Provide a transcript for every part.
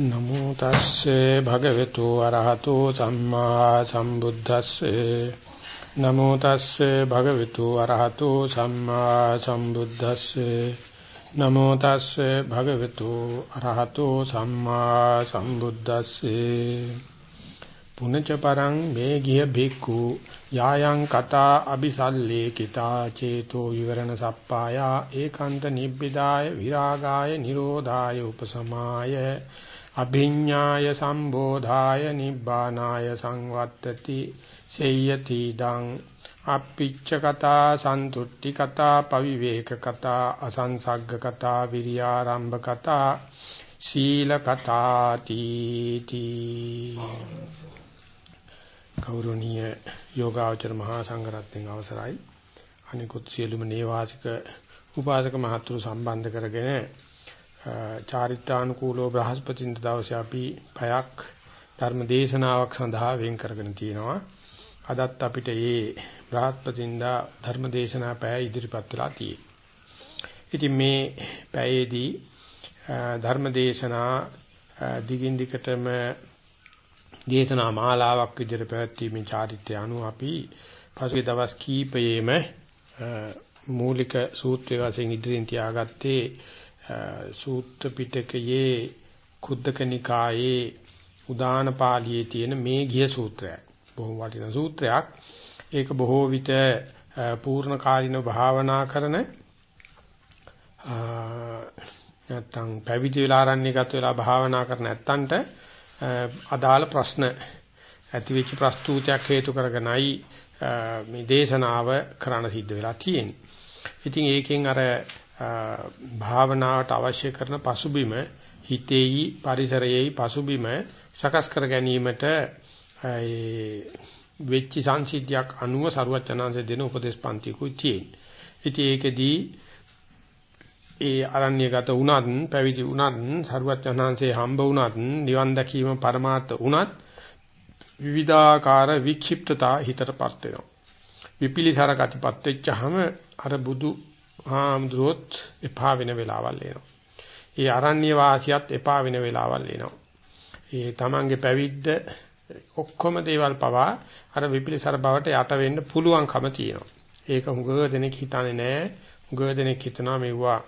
නමෝ තස්සේ භගවතු අරහතෝ සම්මා සම්බුද්දස්සේ නමෝ තස්සේ භගවතු අරහතෝ සම්මා සම්බුද්දස්සේ නමෝ තස්සේ භගවතු අරහතෝ සම්මා සම්බුද්දස්සේ පුනච පරං මේ ගිය භික්ඛු යායන් කතා අபிසල්ලේ කිතා චේතෝ විවරණ සප්පායා ඒකාන්ත නිබ්බිදාය විරාගාය නිරෝධාය උපසමාය අභිඤ්ඤාය සම්බෝධාය නිබ්බානාය සංවත්තති සේයති දං අප්පිච්ච කතා සන්තුට්ටි කතා පවිවේක කතා අසංසග්ග කතා විරියාරම්භ කතා සීල කතා තීති ගෞරවනීය යෝගාචර මහා සංඝරත්නයන් අවසරයි. අනිකුත් සියලුම නේවාසික උපාසක මහතුරු සම්බන්ධ කරගෙන චාරිත්‍රානුකූලව බ්‍රහස්පතින්ද දවසේ අපි පයක් ධර්ම දේශනාවක් සඳහා වෙන් කරගෙන තියෙනවා. අදත් අපිට මේ බ්‍රහස්පතින්ද ධර්ම දේශනා පැය ඉදිරිපත් වෙලා තියෙනවා. ඉතින් මේ පැයේදී ධර්ම දේශනා දිගින් දිගටම දේශනා මාලාවක් විදිහට පැවැත්වීමේ චාරිත්‍රය අනුව අපි පසුගිය දවස් කීපයේම මූලික සූත්‍රය වශයෙන් ඉදිරියෙන් තියාගත්තේ සූත්‍ර පිටකයේ කුද්දක නිකායේ උදාන පාළියේ තියෙන මේ ගිය සූත්‍රයක්. බොහොම වටිනා සූත්‍රයක්. ඒක බොහෝ විට පූර්ණ කාලින භාවනා කරන නැත්තම් පැවිදි වෙලා ආරණ්‍යගත වෙලා භාවනා කරන නැත්තන්ට අදාළ ප්‍රශ්න ඇති වෙච්ච ප්‍රස්තුතයක් හේතු කරගෙනයි මේ දේශනාව කරන්න සිද්ධ වෙලා තියෙන්නේ. ඉතින් ඒකෙන් අර භාවනාවට අවශ්‍ය කරන පසුබිම හිතේයි පරිසරයේයි පසුබිම සකස් කර ගැනීමට වෙච්ච සංසිද්ධියක් අනුව සරුවචනාංශ දෙන උපදේශ පන්තිකුයි තියෙන්නේ. ඉතින් ඒකෙදී ඒ අරණ්‍යගත වුණත් පැවිදි වුණත් සරුවචනාංශේ හම්බ වුණත් නිවන් දැකීම પરමාර්ථ වුණත් විවිධාකාර වික්ෂිප්තතා හිතටපත් වෙනවා. විපිලිසර ගතිපත් වෙච්චහම අර බුදු ආම්ද්‍රොත් එපා වෙන වෙලාවල් එනවා. ඒ අරණ්‍ය වාසියත් එපා වෙන වෙලාවල් එනවා. ඒ තමන්ගේ පැවිද්ද ඔක්කොම දේවල් පවා අර විපිලිසර බවට යට වෙන්න පුළුවන්කම තියෙනවා. ඒක හුඟ දෙනෙක් හිතන්නේ නැහැ. හුඟ දෙනෙක් හිතනවා මෙවුවා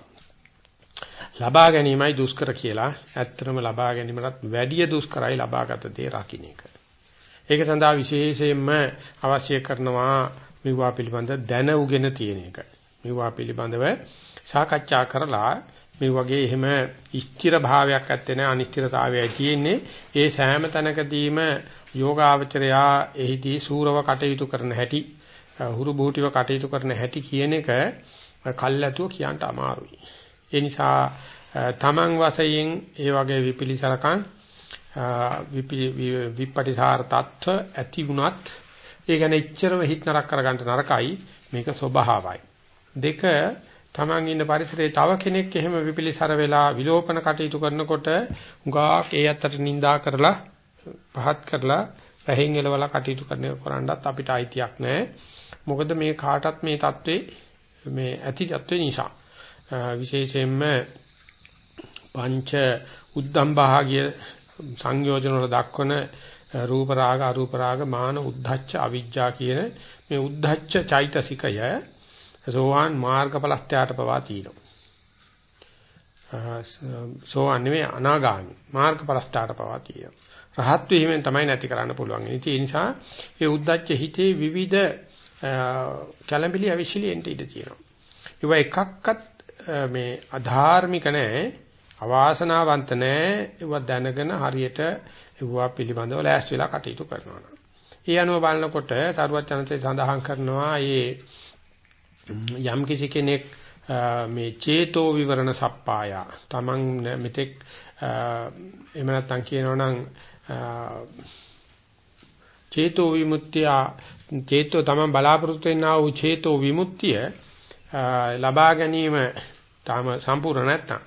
ලබා ගැනීමයි දුෂ්කර කියලා. ඇත්තටම ලබා ගැනීමටත් වැඩිය දුෂ්කරයි ලබාගත දේ රකින්න එක. ඒක සඳහා විශේෂයෙන්ම අවශ්‍ය කරනවා මෙවුවා පිළිබඳ දැන උගෙන තියෙන එක. මේවා පිළිබඳව සාකච්ඡා කරලා මේ වගේ එහෙම ස්ථිර භාවයක් ඇත්තේ නැහැ අනිශ්චිතතාවයයි තියෙන්නේ. ඒ සෑම තැනකදීම යෝගාවචරයා එහිදී සූරව කටයුතු කරන හැටි හුරු බුහටිව කටයුතු කරන හැටි කියන එක කල්ැතුව කියන්න අමාරුයි. ඒ නිසා තමන් වශයෙන් ඒ වගේ විපිලිසරකම් විපටිසාර තත්ත්ව ඇති වුණත් ඒ ගැන එච්චරම හිත නරක කරගන්න නරකයි. මේක ස්වභාවයි දෙක තමන් ඉන්න පරිසරයේ තව කෙනෙක් එහෙම විපිලිසර වෙලා විලෝපන කටයුතු කරනකොට හුඟක් ඒ අතට නිඳා කරලා පහත් කරලා පැහෙන් එලවලා කටයුතු කරන කරන්නත් අපිට අයිතියක් නැහැ. මොකද මේ කාටත් මේ தત્ත්වේ මේ ඇති தત્ත්වේ නිසා විශේෂයෙන්ම පංච උද්දම් භාගිය සංයෝජන වල දක්වන රූප රාග අරූප රාග මාන උද්ධච්ච අවිජ්ජා කියන මේ උද්ධච්ච චෛතසිකය සෝවාන් මාර්ගඵලස්ත්‍යාට පවා තියෙනවා. සෝවාන් නෙවෙයි අනාගාමි මාර්ගඵලස්ත්‍යාට පවා තියෙනවා. රහත් වීමෙන් තමයි නැති කරන්න පුළුවන්. ඒ නිසා ඒ උද්දච්ච හිතේ විවිධ කැළඹිලි අවිශ්ලි එන්ට ඉඩ තියෙනවා. ඒවා එකක්වත් මේ අධාර්මික නැහැ, අවාසනාවන්ත නැහැ. ඒවා දැනගෙන හරියට ඒවා පිළිබඳව ලෑස්ති වෙලා කටයුතු කරනවා. ඒ අනුව බලනකොට සරුවත් චනසේ සඳහන් කරනවා මේ යම් කිසි කෙනෙක් මේ චේතෝ විවරණ සප්පාය. තමන් මෙතෙක් එහෙම නැත්නම් කියනවනම් චේතෝ විමුක්තිය චේතෝ තමන් බලාපොරොත්තු වෙනා වූ චේතෝ විමුක්තිය ලබා ගැනීම තාම සම්පූර්ණ නැත්නම්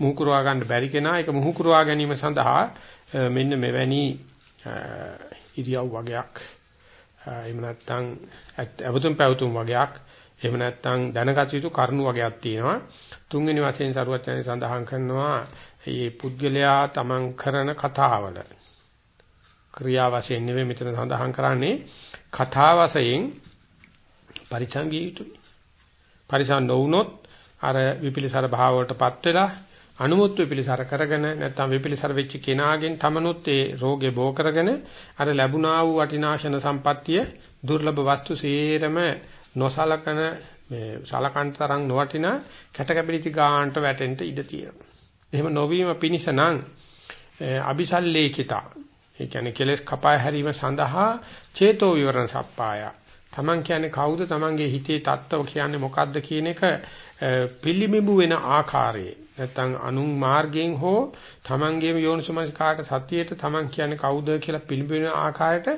මුහුකුරවා ගන්න බැරි කෙනා ඒක මුහුකුරවා ගැනීම සඳහා මෙන්න මෙවැනි ඉරියව් වගයක් එහෙම නැත්නම් අවතුම් පැවතුම් වගයක් එහෙම නැත්නම් දැනගත යුතු කරුණු වගේක් තියෙනවා. තුන්වෙනි වශයෙන් සරුවචනයි සඳහන් කරනවා මේ පුද්ගලයා තමන් කරන කතාවල ක්‍රියා වශයෙන් නෙවෙයි මෙතන සඳහන් කරන්නේ කතා වශයෙන් පරිසංගිය යුතුයි. පරිසං නොවුනොත් අර විපිලිසර භාව වලටපත් වෙලා අනුමුත් විපිලිසර කරගෙන නැත්නම් විපිලිසර වෙච්ච කෙනාගෙන් තමනුත් ඒ රෝගේ බෝ කරගෙන අර ලැබුණා වූ වටිනාශන සම්පත්තිය දුර්ලභ වස්තු සේරම නොසලකන මේ සලකන්ට තරම් නොවටින කැටකැබිලිති ගානට වැටෙන්න ඉඩ තියෙනවා. එහෙම නොවීම පිණිස නම් අபிසල්ලේකිතා ඒ කියන්නේ කෙලස් කපා හැරීම සඳහා චේතෝ විවරණ සප්පාය. Taman කියන්නේ කවුද? Tamanගේ හිතේ தত্ত্ব කියන්නේ මොකද්ද කියන එක පිළිඹු වෙන ආකාරයේ නැත්නම් අනුන් මාර්ගයෙන් හෝ Tamanගේම යෝනිසමස්කාරට සතියේට Taman කියන්නේ කවුද කියලා පිළිඹු වෙන ආකාරයට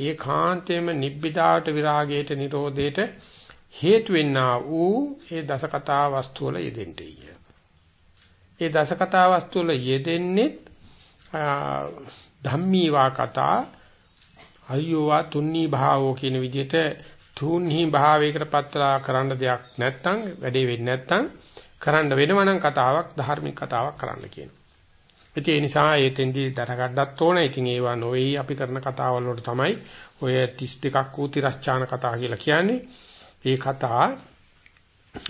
ඒකාන්තයෙන්ම නිබ්බිදාට විරාගයට නිරෝධයට හේතු වෙන්නා වූ ඒ දසකතා වස්තු වල යෙදෙන්නයි. ඒ දසකතා වස්තු වල යෙදෙන්නේ ධම්මීවා කතා අයෝවා තුන්නී භාවෝ කියන විදිහට තුන්හි භාවයකට පත්ලා කරන්න දෙයක් නැත්නම් වැඩේ වෙන්නේ නැත්නම් කරන්න වෙනවා නම් කතාවක් ධාර්මික කතාවක් කරන්න කියනවා. ඒ නිසා ඒ තෙන්දී දරගන්නත් ඕන. ඉතින් ඒවා නොවේ අපි කරන කතාවල් වලට තමයි ඔය 32ක් වූ තිරස්චාන කතා කියලා කියන්නේ. ඒ කතා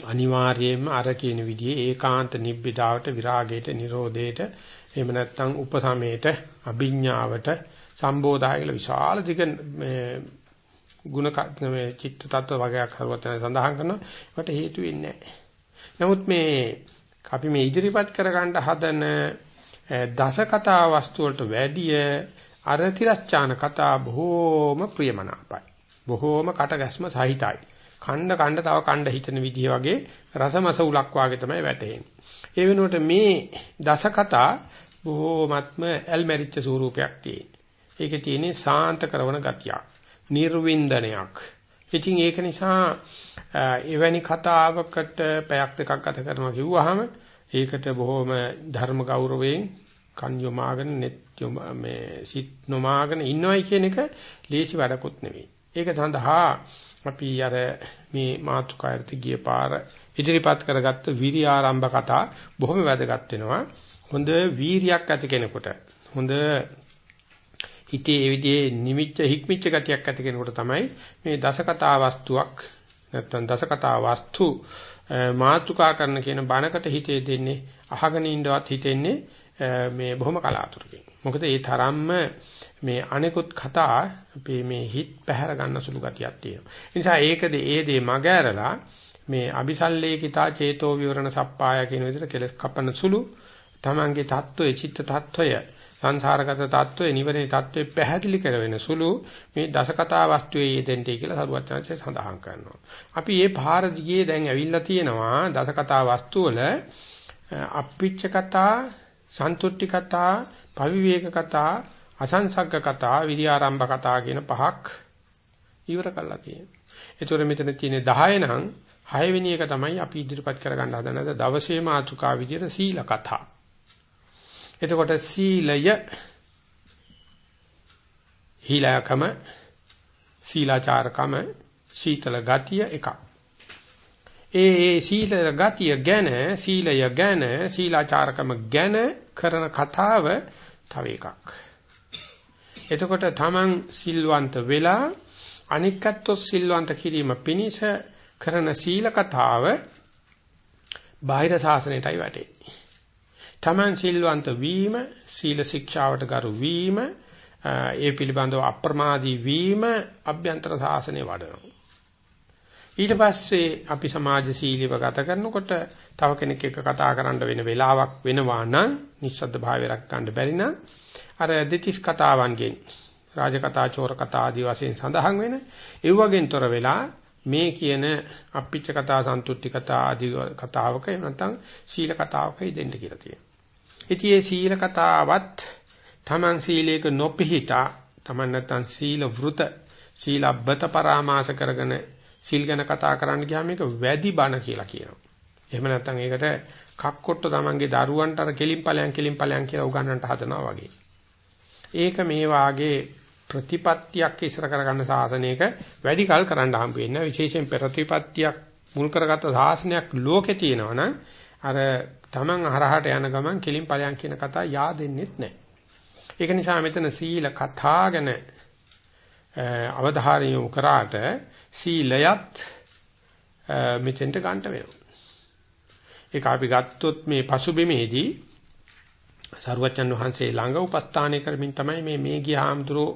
අනිවාර්යයෙන්ම අර කියන විදිහේ ඒකාන්ත නිබ්බිදාවට විරාගයට නිරෝධයට එහෙම නැත්නම් උපසමයට අභිඥාවට සම්බෝධාය කියලා විශාල දිග මේ ಗುಣ මේ චිත්ත tattwa වගේක් හරුවත් සඳහන් කරනවා ඒකට හේතු වෙන්නේ නැහැ. නමුත් මේ අපි මේ ඉදිරිපත් කරගන්න හදන දස කතා වස්තු වලට වැඩිය අරතිරස්චාන කතා බොහෝම ප්‍රියමනාපයි. බොහෝම කටගැස්ම සහිතයි. කණ්ඩ කණ්ඩ තව කණ්ඩ හිතන විදිහ වගේ රසමස උලක් වාගේ තමයි වැටෙන්නේ. ඒ වෙනුවට මේ දස කතා බොහෝමත්ම ඇල්මැරිච්ච ස්වරූපයක් තියෙන. ඒකේ තියෙන්නේ සාන්ත කරන ගතියක්. නිර්වින්දනයක්. ඉතින් ඒක නිසා එවැනි කතාවකට පැයක් දෙකක් ගත කරනවා කිව්වහම ඒකට බොහොම ධර්ම ගෞරවයෙන් කන් යොමාගෙන net මේ සිත් නොමාගෙන ඉන්නවයි කියන එක ලේසි වැඩකුත් නෙවෙයි. ඒක සඳහා අපි අර මේ මාතුකායර්ති ගිය පාර ඉදිරිපත් කරගත්ත විරි ආරම්භ කතා බොහොම වැදගත් වෙනවා. හොඳ වීරියක් ඇති කෙනෙකුට හොඳ හිතේ ඒ විදිහේ නිමිච්ච හික්මිච්ච ගතියක් ඇති කෙනෙකුට තමයි මේ දසකතා වස්තුවක් නැත්නම් දසකතා වස්තු මාතුකා කරන කියන බණකට හිතේ දෙන්නේ අහගෙන ඉන්නවත් හිතෙන්නේ මේ බොහොම කලාතුරකින්. මොකද ඒ තරම්ම මේ අනෙකුත් කතා අපේ මේ හිත පැහැර ගන්න සුළු ගතියක් තියෙනවා. ඒ නිසා ඒකද ඒ දේ මග ඇරලා මේ අபிසල්ලේකිතා චේතෝ විවරණ සප්පාය කියන විදිහට කෙලස් කපන සුළු තමන්ගේ தত্ত্বය චිත්ත தত্ত্বය සංසාරගත தত্ত্বය නිවනේ தত্ত্বය පැහැදිලි කරවෙන සුළු මේ දසකතා වස්තුවේ යෙදෙන්ටි කියලා සරුවත් chance සඳහන් කරනවා. අපි මේ පාර දිගේ දැන් ඇවිල්ලා තියෙනවා දසකතා වස්තු වල අප්පිච්ච කතා, සන්තුට්ටි කතා, පවිවේක කතා, අසංසග්ග කතා, විරියාරම්භ කතා කියන පහක් ඉවර කරලා තියෙනවා. ඒතොර මෙතන තියෙන 10 නම් 6 වෙනි එක තමයි අපි ඉදිරිපත් කරගන්න හදන දවසේ මාතුකා විදියට සීල කතා. එතකොට සීලය හීලකම සීලාචාරකම සීතල ගතිය එකක්. ඒ ඒ සීල ගතිය ගැන සීලය ගැන සීලාචාරකම ගැන කරන කතාව තව එකක්. එතකොට තමන් සිල්වන්ත වෙලා අනික්කත්ව සිල්වන්ත කිරීම පිණිස කරන සීල කතාව බාහිර සාසනයටයි වැටෙන්නේ. තමන් සිල්වන්ත වීම, සීල ශික්ෂාවට ගරු වීම, ඒ පිළිබඳව අප්‍රමාදී වීම අභ්‍යන්තර සාසනය වඩනවා. ඊට පස්සේ අපි සමාජශීලීව ගත කරනකොට තව කෙනෙක් එක්ක කතා කරන්න වෙන වෙලාවක් වෙනවා නම් නිස්සද්ද භාවය රැක ගන්න බැරි නම් අර දෙතිස් කතාවන්ගෙන් රාජකථා චෝර කතා ආදී වශයෙන් සඳහන් වෙන ඒ වගේන් තොර වෙලා මේ කියන අප්පිච්ච කතා සන්තුට්ටි කතා ආදී කතාවක නැත්නම් සීල කතාවක ඉදෙන්න කියලා තියෙනවා. ඉතින් මේ සීල කතාවත් Taman සීලයක නොපිහිටා Taman නැත්තම් සීල වෘත සීලබ්බත පරාමාස කරගෙන සීල් ගැන කතා කරන්න ගියාම මේක වැඩි බණ කියලා කියනවා. එහෙම නැත්නම් ඒකට කක්කොට්ට Tamanගේ දරුවන්ට අර කෙලින්පලයන් කෙලින්පලයන් කියලා උගන්වන්නට හදනවා වගේ. ඒක මේ වාගේ ප්‍රතිපත්තියක් ඉස්සර කරගන්න සාසනයක වැඩි කල් කරන්න හම්බ වෙන්නේ විශේෂයෙන් ප්‍රතිපත්තියක් මුල් කරගත්ත සාසනයක් ලෝකේ තියෙනවා නම් අර Taman අහරහට යන ගමන් කෙලින් ඵලයන් කියන කතා yaadෙන්නෙත් නැහැ. ඒක නිසා මෙතන සීල කතා ගැන අවධාරය යොමු කරාට සීලයත් මෙතෙන්ට ගන්න වෙනවා. ඒක අපි ගත්තොත් මේ පසුබිමේදී සරුවච්චන් වහන්සේ ළඟ උපස්ථානය කරමින් තමයි මේ මේ ගියාම්තුරෝ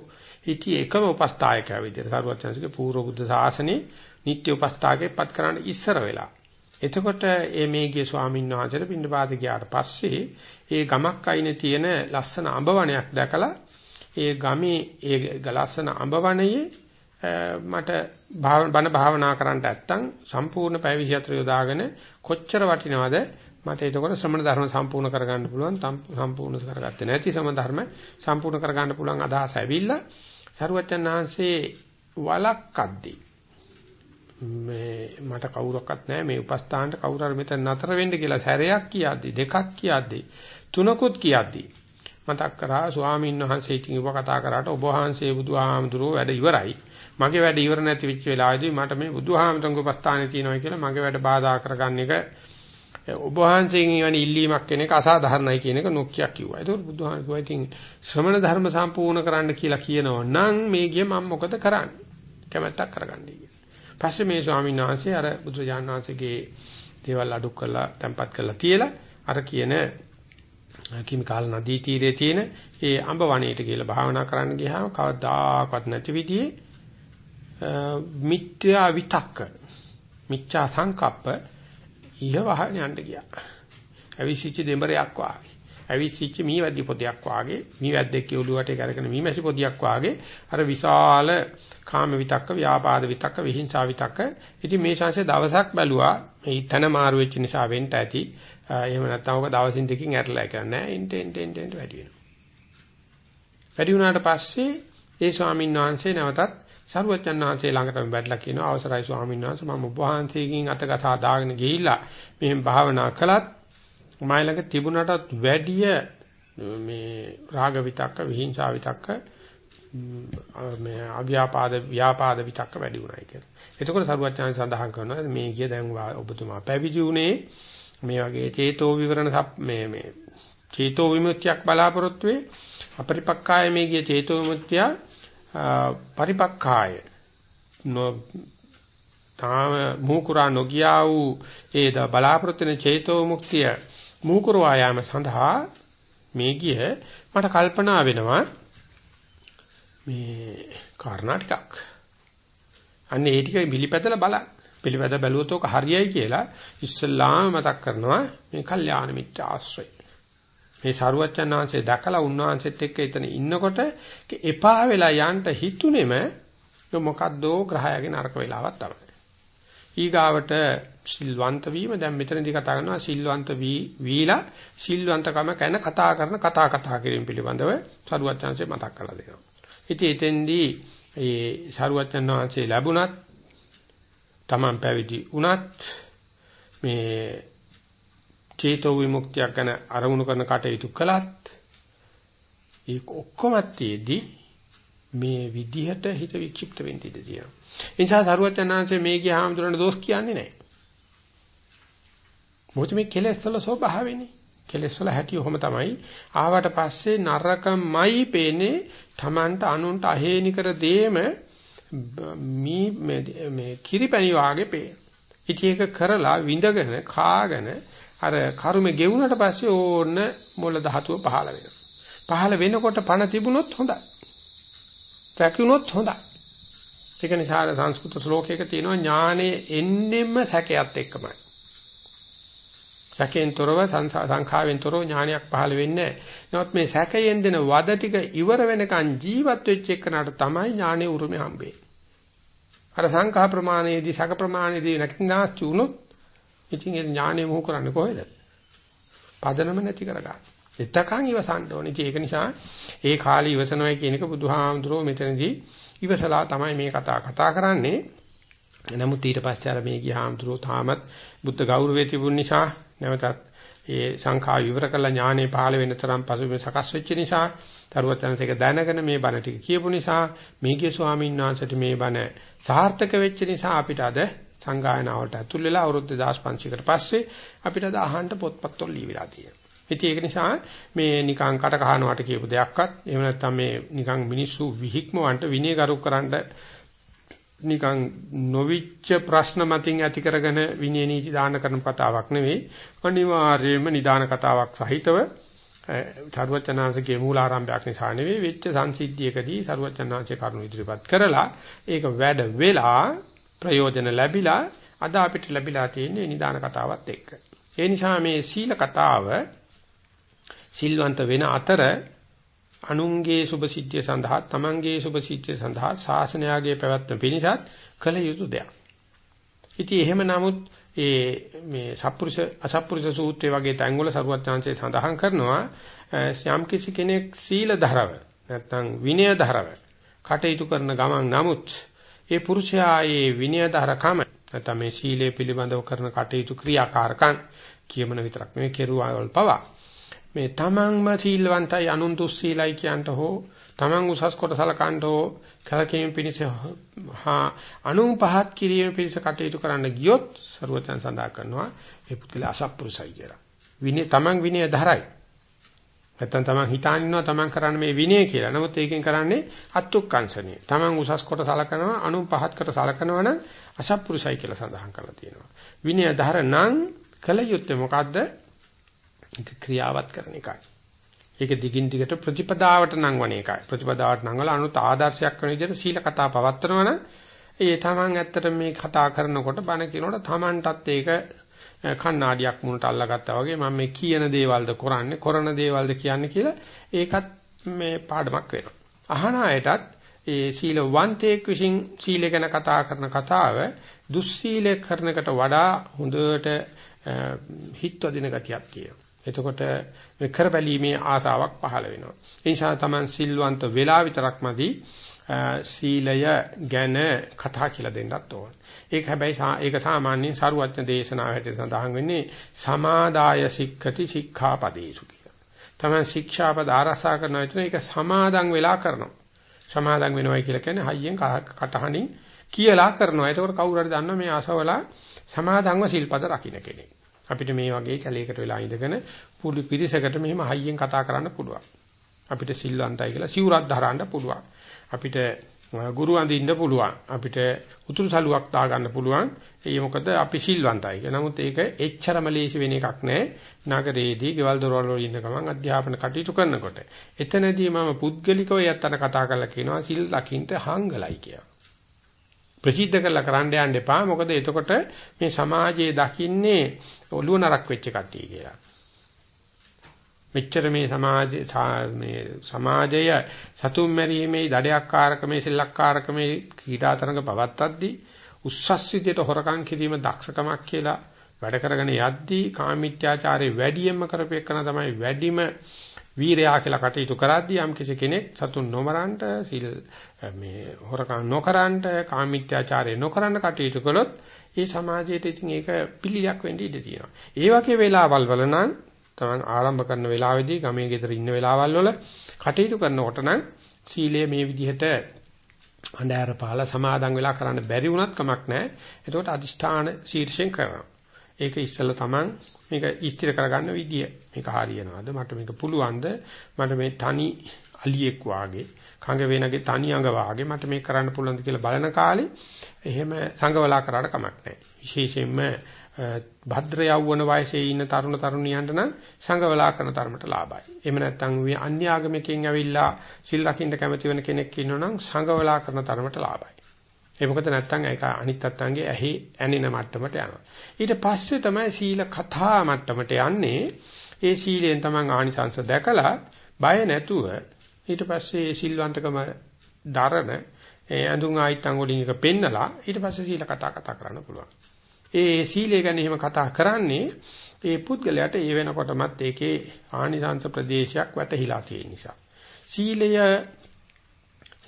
හිටියේ එකම උපස්ථායකයා විදිහට සරුවච්චන්සේගේ පූර්ව බුද්ධ ශාසනේ නිත්‍ය උපස්ථායකෙක්පත් කරන්න ඉස්සර වෙලා. එතකොට මේ මේ ගිය ස්වාමීන් වහන්සේට පින්නපාත ගියාට පස්සේ ඒ ගමක් අයිනේ තියෙන ලස්සන අඹ වනයක් දැකලා ඒ ගමේ ඒ ලස්සන අඹ වනයේ මට බණ භාවනා කරන්න නැත්තම් සම්පූර්ණ පැය 24 යොදාගෙන කොච්චර වටිනවද මට එතකොට ශ්‍රමණ ධර්ම සම්පූර්ණ කරගන්න පුළුවන් සම්පූර්ණ කරගත්තේ නැති ශ්‍රමණ ධර්ම සම්පූර්ණ කරගන්න පුළුවන් අදහස ඇවිල්ලා සරුවච්චන් වහන්සේ වලක්කද්දී මේ මට කවුරක්වත් නැහැ මේ උපස්ථානට කවුරු හරි මෙතන නතර වෙන්න කියලා සැරයක් කියද්දි දෙකක් කියද්දි තුනකුත් කියද්දි මතක් කරා ස්වාමීන් වහන්සේ ඉතින් ඉව කතා කරාට ඔබ වහන්සේ බුදුහාමුදුරුවෝ වැඩ ඉවරයි මගේ වැඩ ඉවර නැති වෙච්ච වෙලාවේදී මට මේ බුදුහාමුදුරන්ගේ උපස්ථානේ තියෙනවා කියලා මගේ වැඩ බාධා කරගන්න එක ඔබ වහන්සේගෙන් එවැනි ඉල්ලීමක් කෙන එක අසාධාරණයි කියන එක නොකියක් කිව්වා. ඒක බුදුහාම කිව්වා ඉතින් ශ්‍රමණ ධර්ම සම්පූර්ණ කරන්න කියලා කියනවා නම් මේ ගිය මම මොකද කරන්නේ? කැමැත්තක් කරගන්නයි කියන්නේ. පස්සේ මේ ස්වාමීන් වහන්සේ අර බුදුරජාණන් වහන්සේගේ දේවල් අඩු කරලා තැම්පත් කරලා තියලා අර කියන කිමිකාල නදී තීරයේ තියෙන ඒ අඹ වනයේට කියලා භාවනා කරන්න ගියාම කවදාකවත් නැති විදිහේ මිත්‍යා විතක්ක මිච්ඡා සංකප්ප ඉහවහන යන්න ගියා. ඇවිසිච්ච දෙඹරයක් වාගේ. ඇවිසිච්ච මීවැද්දි පොදයක් වාගේ, මීවැද්දෙක් ඔළුවට කරගෙන මීමැසි පොදියක් වාගේ අර විශාල කාම විතක්ක, ව්‍යාපාද විතක්ක, විහිංසා විතක්ක. ඉතින් මේ ශාංශය දවසක් බැලුවා. මේ තන මාරු වෙච්ච නිසා වෙන්න ඇති. එහෙම නැත්නම් ඔක දවසින් දෙකකින් ඇරලා කරන්නේ නැහැ. ඉන්ට ඉන්ට ඉන්ට ඉන්ට වැඩි වෙනවා. වැඩි වුණාට පස්සේ ඒ ස්වාමීන් වහන්සේ නැවතත් සරුවචන් වහන්සේ ළඟටම බැටලා කියනවා අවසරයි ස්වාමීන් වහන්සේ මම ඔබ වහන්සේගෙන් අතගතා දාගෙන ගිහිල්ලා මෙහෙම භාවනා කළත් මයි ළඟ තිබුණටත් වැඩිය මේ රාග විතක්ක විහිංසා විතක්ක මේ අව්‍යාපාද ව්‍යාපාද විතක්ක වැඩි වුණායි කියලා. එතකොට සරුවචන් සඳහන් කරනවා මේ කිය දැන් ඔබතුමා පැවිදි උනේ මේ වගේ චේතෝ විවරණ මේ මේ චේතෝ විමුක්තියක් බලාපොරොත්තු වේ අපරිපක්කාය මේ කිය චේතෝ විමුක්තිය පරිපක්ඛාය තාම මූකුරා නොගියා වූ ඒ බලාපොරොත්තු වෙන චේතෝ මුක්තිය මූකුරවා යාම සඳහා මේ ගිය මට කල්පනා වෙනවා මේ කාරණා ටිකක් අන්න ඒ ටික පිළිපැදලා බලන්න පිළිපැද බැලුවොත් ඔක හරියයි කියලා ඉස්සල්ලාම මතක් කරනවා මේ කල්යාණ මිත්‍ර ආශ්‍රය මේ සරුවච්චන් වහන්සේ දැකලා උන්වහන්සේත් එක්ක එතන ඉන්නකොට එපා වෙලා යන්න හිතුනේම මොකද්දෝ ග්‍රහයගේ නරක වෙලාවක් තමයි. ඊගාවට සිල්වන්ත වීම දැන් මෙතනදී කතා කරනවා සිල්වන්ත වී වීලා සිල්වන්තකම ගැන කතා කරන කතා කතා කිරීම පිළිබඳව සරුවච්චන්සේ මතක් කරලා දෙනවා. ඉතින් එතෙන්දී ඒ සරුවච්චන් වහන්සේ ලැබුණත් Taman පැවිදි වුණත් මේ චේතෝ විමුක්තියක් ගැන අරමුණු කරන කටයුතු කළත් ඒ ඔක්කොම තියේදී මේ විදිහට හිත වික්ෂිප්ත වෙන්න ඉඩ තියෙනවා. ඒ නිසා සරුවචනාංශයේ මේ ගිය හාමුදුරන දෝෂ කියන්නේ නැහැ. මොකද මේ කෙලෙස් වල ස්වභාවයනේ. කෙලෙස් වල හැටි ඔහොම තමයි. ආවට පස්සේ නරකමයි පේන්නේ Tamanට අනුන්ට අහේනි කර දෙෙම මී මේ කිරිපැණි වාගේ පේන. ඉතින් ඒක කරලා විඳගෙන කාගෙන අර කර්මෙ ගෙවුනට පස්සේ ඕන්න මොළ ධාතුව පහළ වෙනවා. පහළ වෙනකොට පණ තිබුණොත් හොඳයි. රැකුණොත් හොඳයි. ඒක නිසා සංස්කෘත ශ්ලෝකයක තියෙනවා ඥානෙ එන්නෙම සැකයත් එක්කමයි. සැකයෙන් තොරව සංඛාවෙන් තොරව ඥානයක් පහළ වෙන්නේ නැහැ. නමුත් මේ සැකයෙන් දෙන වද ටික ඉවර වෙනකන් ජීවත් වෙච්ච එකනට තමයි ඥානෙ උරුමේ හම්බෙන්නේ. අර සංඛා ප්‍රමාණයේදී සැක ප්‍රමාණයේදී නැතිනාස්ති වුණොත් ඉතින් ඒ ඥානෙ මොහු කරන්නේ කොහෙද? පදනම නැති කරගන්න. එතකන් ඉවසන්න ඕනේ. ඉතින් ඒක නිසා ඒ කාලේ ඉවසනවයි කියන එක බුදුහාමුදුරුවෝ මෙතනදී ඉවසලා තමයි මේ කතා කතා කරන්නේ. නමුත් ඊට පස්සේ අර මේ ගියාමුදුරුවෝ තාමත් බුද්ධ ගෞරවයේ තිබුණ නිසා නැවතත් ඒ සංඛා විවර කළ ඥානෙ පහළ වෙන තරම් පසුබිම සකස් වෙච්ච නිසා තරුවචනසේක දැනගෙන මේ බණ ටික කියපු නිසා මේකේ ස්වාමීන් වහන්සේට මේ බණ සාර්ථක වෙච්ච නිසා අපිට අද සංගායනාවට ඇතුල් වෙලා අවුරුදු 2500කට පස්සේ අපිට අද අහන්න පොත්පත්වල ලියවිලා තියෙනවා. ඉතින් ඒක නිසා මේ නිකං කට කහනවට කියපු දෙයක්වත් එහෙම නැත්නම් මේ නිකං මිනිස්සු විහික්මවන්ට විනය කරු කරන්න නිකං නොවිච්ච ප්‍රශ්න මතින් ඇති කරගෙන විනය නීති දාන කරන කතාවක් නෙවෙයි අනිවාර්යයෙන්ම නිදාන කතාවක් සහිතව සරුවචනාංශගේ මූලාරම්භයක් නිසා නෙවෙයි වෙච්ච සංසිද්ධියකදී සරුවචනාංශේ කරුණු ඉදිරිපත් කරලා ඒක වැඩ වෙලා ප්‍රයෝජන ලැබිලා අද අපිට ලැබිලා තියෙන නිදාන කතාවත් එක්ක. ඒ නිසා මේ සීල කතාව සිල්වන්ත වෙන අතර අනුන්ගේ සුභසිද්ධිය සඳහා තමන්ගේ සුභසිද්ධිය සඳහා ශාසනයාගේ පැවැත්ම පිණිසත් කළ යුතු දෙයක්. ඉතින් එහෙම නමුත් ඒ මේ සත්පුරුෂ අසත්පුරුෂ සූත්‍රය වගේ තැන්වල සරුවත් chance සඳහන් කරනවා යම් කිසි කෙනෙක් සීල ධරව නැත්නම් විනය ධරව කටයුතු කරන ගමන් නමුත් ඒ පුරුෂයා ඒ විනය ධරකම නැත්නම් මේ සීලය පිළිබඳව කරන කටයුතු ක්‍රියාකාරකම් කියමන විතරක් නෙවෙයි කෙරුවාවල් පවා මේ තමන්ම සීලවන්තයි අනුන් දුස්සීලයි කියන්ට හෝ තමන් උසස් කොට සලකන්ට හෝ කලකීම් පිණිස හා අනුන් පහත් කිරීම පිණිස කටයුතු කරන්න ගියොත් ਸਰවචන් සඳහා කරනවා ඒ පුද්ගලයා අසත්පුරුසයි කියලා. විනය තමන් විනය ධරයි. නැත්තම් තමන් හිතාන ඉන්නවා තමන් කරන්නේ මේ විනය කියලා. නමුත් ඒකෙන් කරන්නේ අත්ුක්කංශනේ. තමන් උසස් කොට සලකනවා අනුන් පහත් කොට සලකනවා නම් අසත්පුරුසයි කියලා සඳහන් කරලා තියෙනවා. විනය ධර නම් කල යුත්තේ මොකද්ද? ඒක ක්‍රියාවත් කරන එකයි. ඒක දිගින් දිගට ප්‍රතිපදාවට නංවන එකයි. ප්‍රතිපදාවට නංවලා අනුත් ආදර්ශයක් වෙන විදිහට සීල කතා පවත්වනවනම් ඒ තමන් ඇත්තට මේ කතා කරනකොට බණ කියනකොට තමන්ටත් ඒක කණ්ණාඩියක් මුණට අල්ලගත්තා වගේ මම මේ කියන දේවල්ද කරන්නේ කරන දේවල්ද කියන්නේ කියලා ඒකත් මේ පාඩමක් වෙනවා. අහන අයටත් ඒ සීලවන්තයෙක් විසින් සීලය ගැන කතා කරන කතාව දුස්සීලය කරනකට වඩා හොඳට හිත්වදින ගතියක් තියෙනවා. එතකොට මේ කරබැලීමේ ආසාවක් පහළ වෙනවා. ඒ නිසා Taman සිල්වන්ත වෙලා විතරක්මදී සීලය ගැන කතා කියලා දෙන්නත් ඕන. ඒක හැබැයි ඒක සාමාන්‍යයෙන් සරුවත්න දේශනාව හැටියට සඳහන් වෙන්නේ සමාදාය සික්ඛති සික්ඛාපදේසු කියලා. තමයි ශික්ෂාපද ආරසා කරන විතර ඒක සමාදන් වෙලා කරනවා. සමාදන් වෙනවා කියලා කියන්නේ හයියෙන් කටහණින් කියලා කරනවා. ඒකෝර කවුරු හරි දන්නවා මේ අසවලා සමාදන්ව සිල්පද රකින්න කෙනෙක්. අපිට මේ වගේ කැලේකට වෙලා ඉඳගෙන පුළි පිරිසකට මෙහෙම හයියෙන් කතා කරන්න පුළුවන්. අපිට සිල්වන්තයි කියලා සිවුරක් දරන්න පුළුවන්. අපිට ගුරු අඳින්න පුළුවන්. අපිට උතුරු සලුවක් දාගන්න පුළුවන්. ඒ මොකද අපි සිල්වන්තයි. නමුත් ඒක එච්චරම ලේසි වෙන එකක් නෑ. නගරේදී ගෙවල් දොරවල් වල ඉන්න ගමන් අධ්‍යාපන කටයුතු කරනකොට. එතනදී මම පුද්ගලිකව යත්තට කතා කරලා කියනවා සිල් ලකින්ට හංගලයි කියලා. ප්‍රසිද්ධ කරලා කරන්න යන්න එපා. මොකද එතකොට මේ සමාජයේ දකින්නේ ඔළුව නරක් වෙච්ච කට්ටිය කියලා. මෙච්චර මේ සමාජ මේ සමාජය සතුම් මැරීමේ දඩයක්කාරකමේ සෙල්ලක්කාරකමේ කීඩාතරඟ පවත්තද්දී උස්සස් විදියට හොරකම් කිරීම දක්ෂකමක් කියලා වැඩ කරගෙන යද්දී කාමීත්‍යාචාරයේ වැඩියෙන්ම කරපෙකන තමයි වැඩිම වීරයා කියලා කටයුතු කරද්දී යම් කිසි කෙනෙක් සතුන් නොමරන්නට සිල් මේ හොරකම් නොකරන්නට කාමීත්‍යාචාරය නොකරන්න කටයුතු කළොත් ඒ සමාජයට ඉතින් ඒක පිළිලයක් වෙන්න ඉඩ තියෙනවා. ඒ වගේ වෙලාවල් වල නම් තමන් ආරම්භ කරන වෙලාවේදී ගමේ ගෙදර ඉන්න වෙලාවල් වල කටයුතු කරනකොට නම් සීලය මේ විදිහට අnder පහලා සමාදන් වෙලා කරන්න බැරි වුණත් කමක් නැහැ. එතකොට අදිෂ්ඨාන ශීර්ෂයෙන් කරනවා. ඒක ඉස්සෙල්ලා තමන් මේක ඉස්තිර කරගන්න විදිය. මේක හරියනවද? මට මේක පුළුවන්ද? මට මේ තනි අලියෙක් වාගේ, කඟ වේනගේ තනි අඟ වාගේ මට මේක කරන්න පුළුවන්ද කියලා බලන කාලේ එහෙම සංගවලා කරාට කමක් නැහැ. විශේෂයෙන්ම භද්‍ර යවවන වයසේ ඉන්න තරුණ තරුණියන්ට නම් සංගවලා කරන තරමට ලාභයි. එහෙම නැත්නම් මේ අන්‍යාගමිකෙන් ඇවිල්ලා සිල් රකින්න කැමති වෙන කෙනෙක් ඉන්නවනම් සංගවලා කරන තරමට ලාභයි. ඒ මොකද නැත්නම් ඒක අනිත් අත්තන්ගේ ඇහි ඇනින මට්ටමට යනවා. ඊට පස්සේ තමයි සීල කතා මට්ටමට යන්නේ. ඒ සීලයෙන් තමන් ආනිසංශ දැකලා බය නැතුව ඊට පස්සේ සිල්වන්තකම දරන ඇඳුම් ආයිත්තන් වලින් එක පෙන්නලා ඊට පස්සේ සීල කතා කතා කරන්න පුළුවන්. ඒ සීලය ගැන එහෙම කතා කරන්නේ ඒ පුද්ගලයාට ඒ වෙනකොටමත් ඒකේ ආනිසංස ප්‍රදේශයක් වැටහිලා තියෙන නිසා. සීලය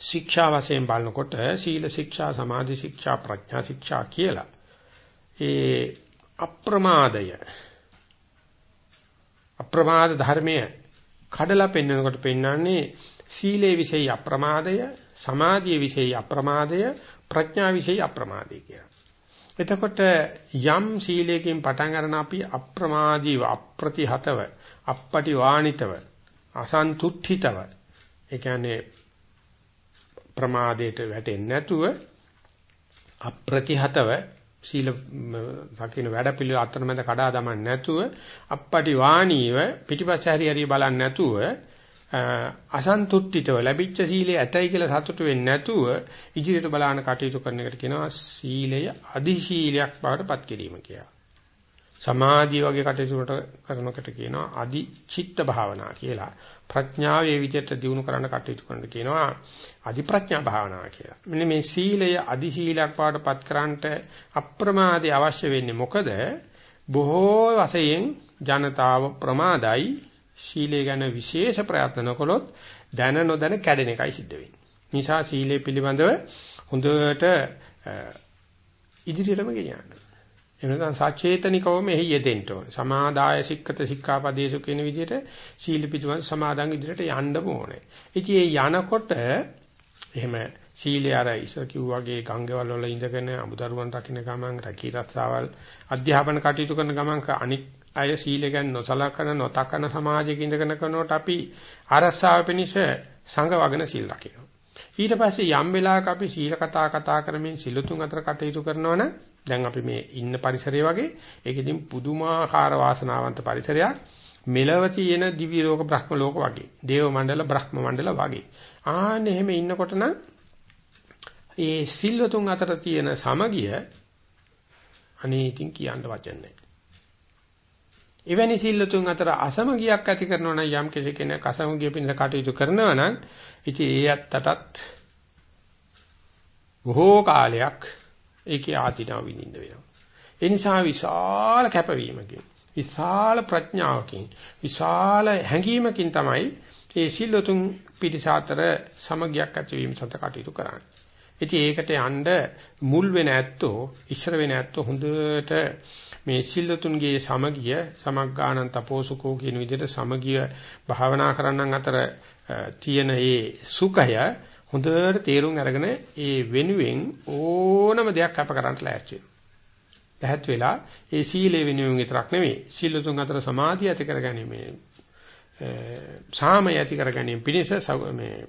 ශික්ෂා වශයෙන් බලනකොට සීල ශික්ෂා සමාධි ශික්ෂා ප්‍රඥා ශික්ෂා කියලා ඒ අප්‍රමාදය අප්‍රමාද ධර්මය කඩලා පෙන්වනකොට පෙන්වන්නේ සීලේ විශේෂ අප්‍රමාදය සමාධියේ විශේෂ අප්‍රමාදය ප්‍රඥා විශේෂ අප්‍රමාදය කියලා. එතකොට යම් සීලයකින් පටන් ගන්න අපි අප්‍රමාදීව අප්‍රතිහතව අපපටි වාණිතව අසන්තුට්ඨිතව ඒ කියන්නේ ප්‍රමාදයට වැටෙන්නේ නැතුව අප්‍රතිහතව සීල රකින්න වැඩපිළිවෙල අතරමැද කඩා දමන්නේ නැතුව අපපටි වාණීව පිටිපස්ස හැරි හැරි බලන්නේ නැතුව අසන්තුට්ඨිතව ලැබිච්ච සීලය ඇතයි කියලා සතුටු වෙන්නේ නැතුව ඉදිරියට බලාන කටයුතු කරන එකට කියනවා සීලය අදි සීලයක් බවට පත් කිරීම කියලා. සමාධිය වගේ කටයුතු කරනකට කියනවා අදි චිත්ත භාවනා කියලා. ප්‍රඥාව ඒ විදිහට දියුණු කරන්න කටයුතු කරනට කියනවා අදි ප්‍රඥා භාවනාව කියලා. මෙන්න මේ සීලය අදි සීලයක් වාටපත් කරන්නට අප්‍රමාදේ අවශ්‍ය වෙන්නේ මොකද? බොහෝ වශයෙන් ජනතාව ප්‍රමාදයි සීලය ගැන විශේෂ ප්‍රයත්න කළොත් දැන නොදැන කැඩෙන එකයි සිද්ධ වෙන්නේ. නිසා සීලය පිළිබඳව හොඳට ඉදිරියටම ගෙනියන්න. එහෙම නැත්නම් සචේතනිකවම එහි යෙදෙන්න ඕනේ. සමාදාය සික්කත සික්ඛාපදේශු කියන විදිහට සීල පිටුවන් සමාදන් ඉදිරියට යන්න ඕනේ. ඉතින් ඒ යනකොට එහෙම සීලය අර ඉස්සර කිව්වාගේ ගංගවල වල ඉඳගෙන අමුදරුවන් රකින්න ගමන් රැකී රස්සාවල් අධ්‍යාපන කටයුතු කරන ගමන් අනික් අය සීල ගැන නොසලකන නොතකන සමාජයක ඉඳගෙන කරනකොට අපි අරස්සාව පිණිස සංගවගෙන සීල් රකිනවා. ඊට පස්සේ යම් වෙලාවක අපි සීල කතා කතා කරමින් සිලුතුන් අතර කටයුතු කරනවනම් දැන් අපි මේ ඉන්න පරිසරය වගේ ඒකෙදින් පුදුමාකාර වාසනාවන්ත පරිසරයක් මෙලව තියෙන දිව්‍ය ලෝක බ්‍රහ්ම ලෝක වගේ දේව මණ්ඩල බ්‍රහ්ම මණ්ඩල වගේ ආන්නේ එහෙම ඉන්නකොට නම් ඒ සිල්වතුන් අතර තියෙන සමගිය අනේ ඉතින් කියන්න වචන නැහැ. එවැනි සිල්වතුන් අතර අසමගියක් ඇති කරනවා නම් යම් කෙනෙක් අසමගිය පිණිස කටයුතු කරනවා නම් ඉතින් ඒ අත්තටත් බොහෝ කාලයක් ඒකේ ආධිනව විඳින්න වෙනවා. ඒ නිසා විශාල කැපවීමකින්, විශාල ප්‍රඥාවකින්, විශාල හැඟීමකින් තමයි මේ සිල්ලතුන් පිටිස අතර සමගියක් ඇතිවීම සඳහා කටයුතු කරන්නේ. ඉතින් ඒකට යන්න මුල් වෙන ඇත්තෝ, ඉස්සර වෙන ඇත්තෝ හොඳට මේ සිල්ලතුන්ගේ සමගිය සමග්ගානන් තපෝසුකෝ කියන විදිහට සමගිය භාවනා කරන්නන් අතර තියෙන ඒ සුඛය හොඳට තේරුම් අරගෙන ඒ වෙනුවෙන් ඕනම දෙයක් අප කරන්න ලෑස්ති වෙනවා. දැහත් වෙලා ඒ සීලේ වෙනුවෙන් විතරක් නෙවෙයි සීල තුන් අතර සමාධිය ඇති කරගැනීමේ සාමය ඇති කරගැනීම පිණිස මේ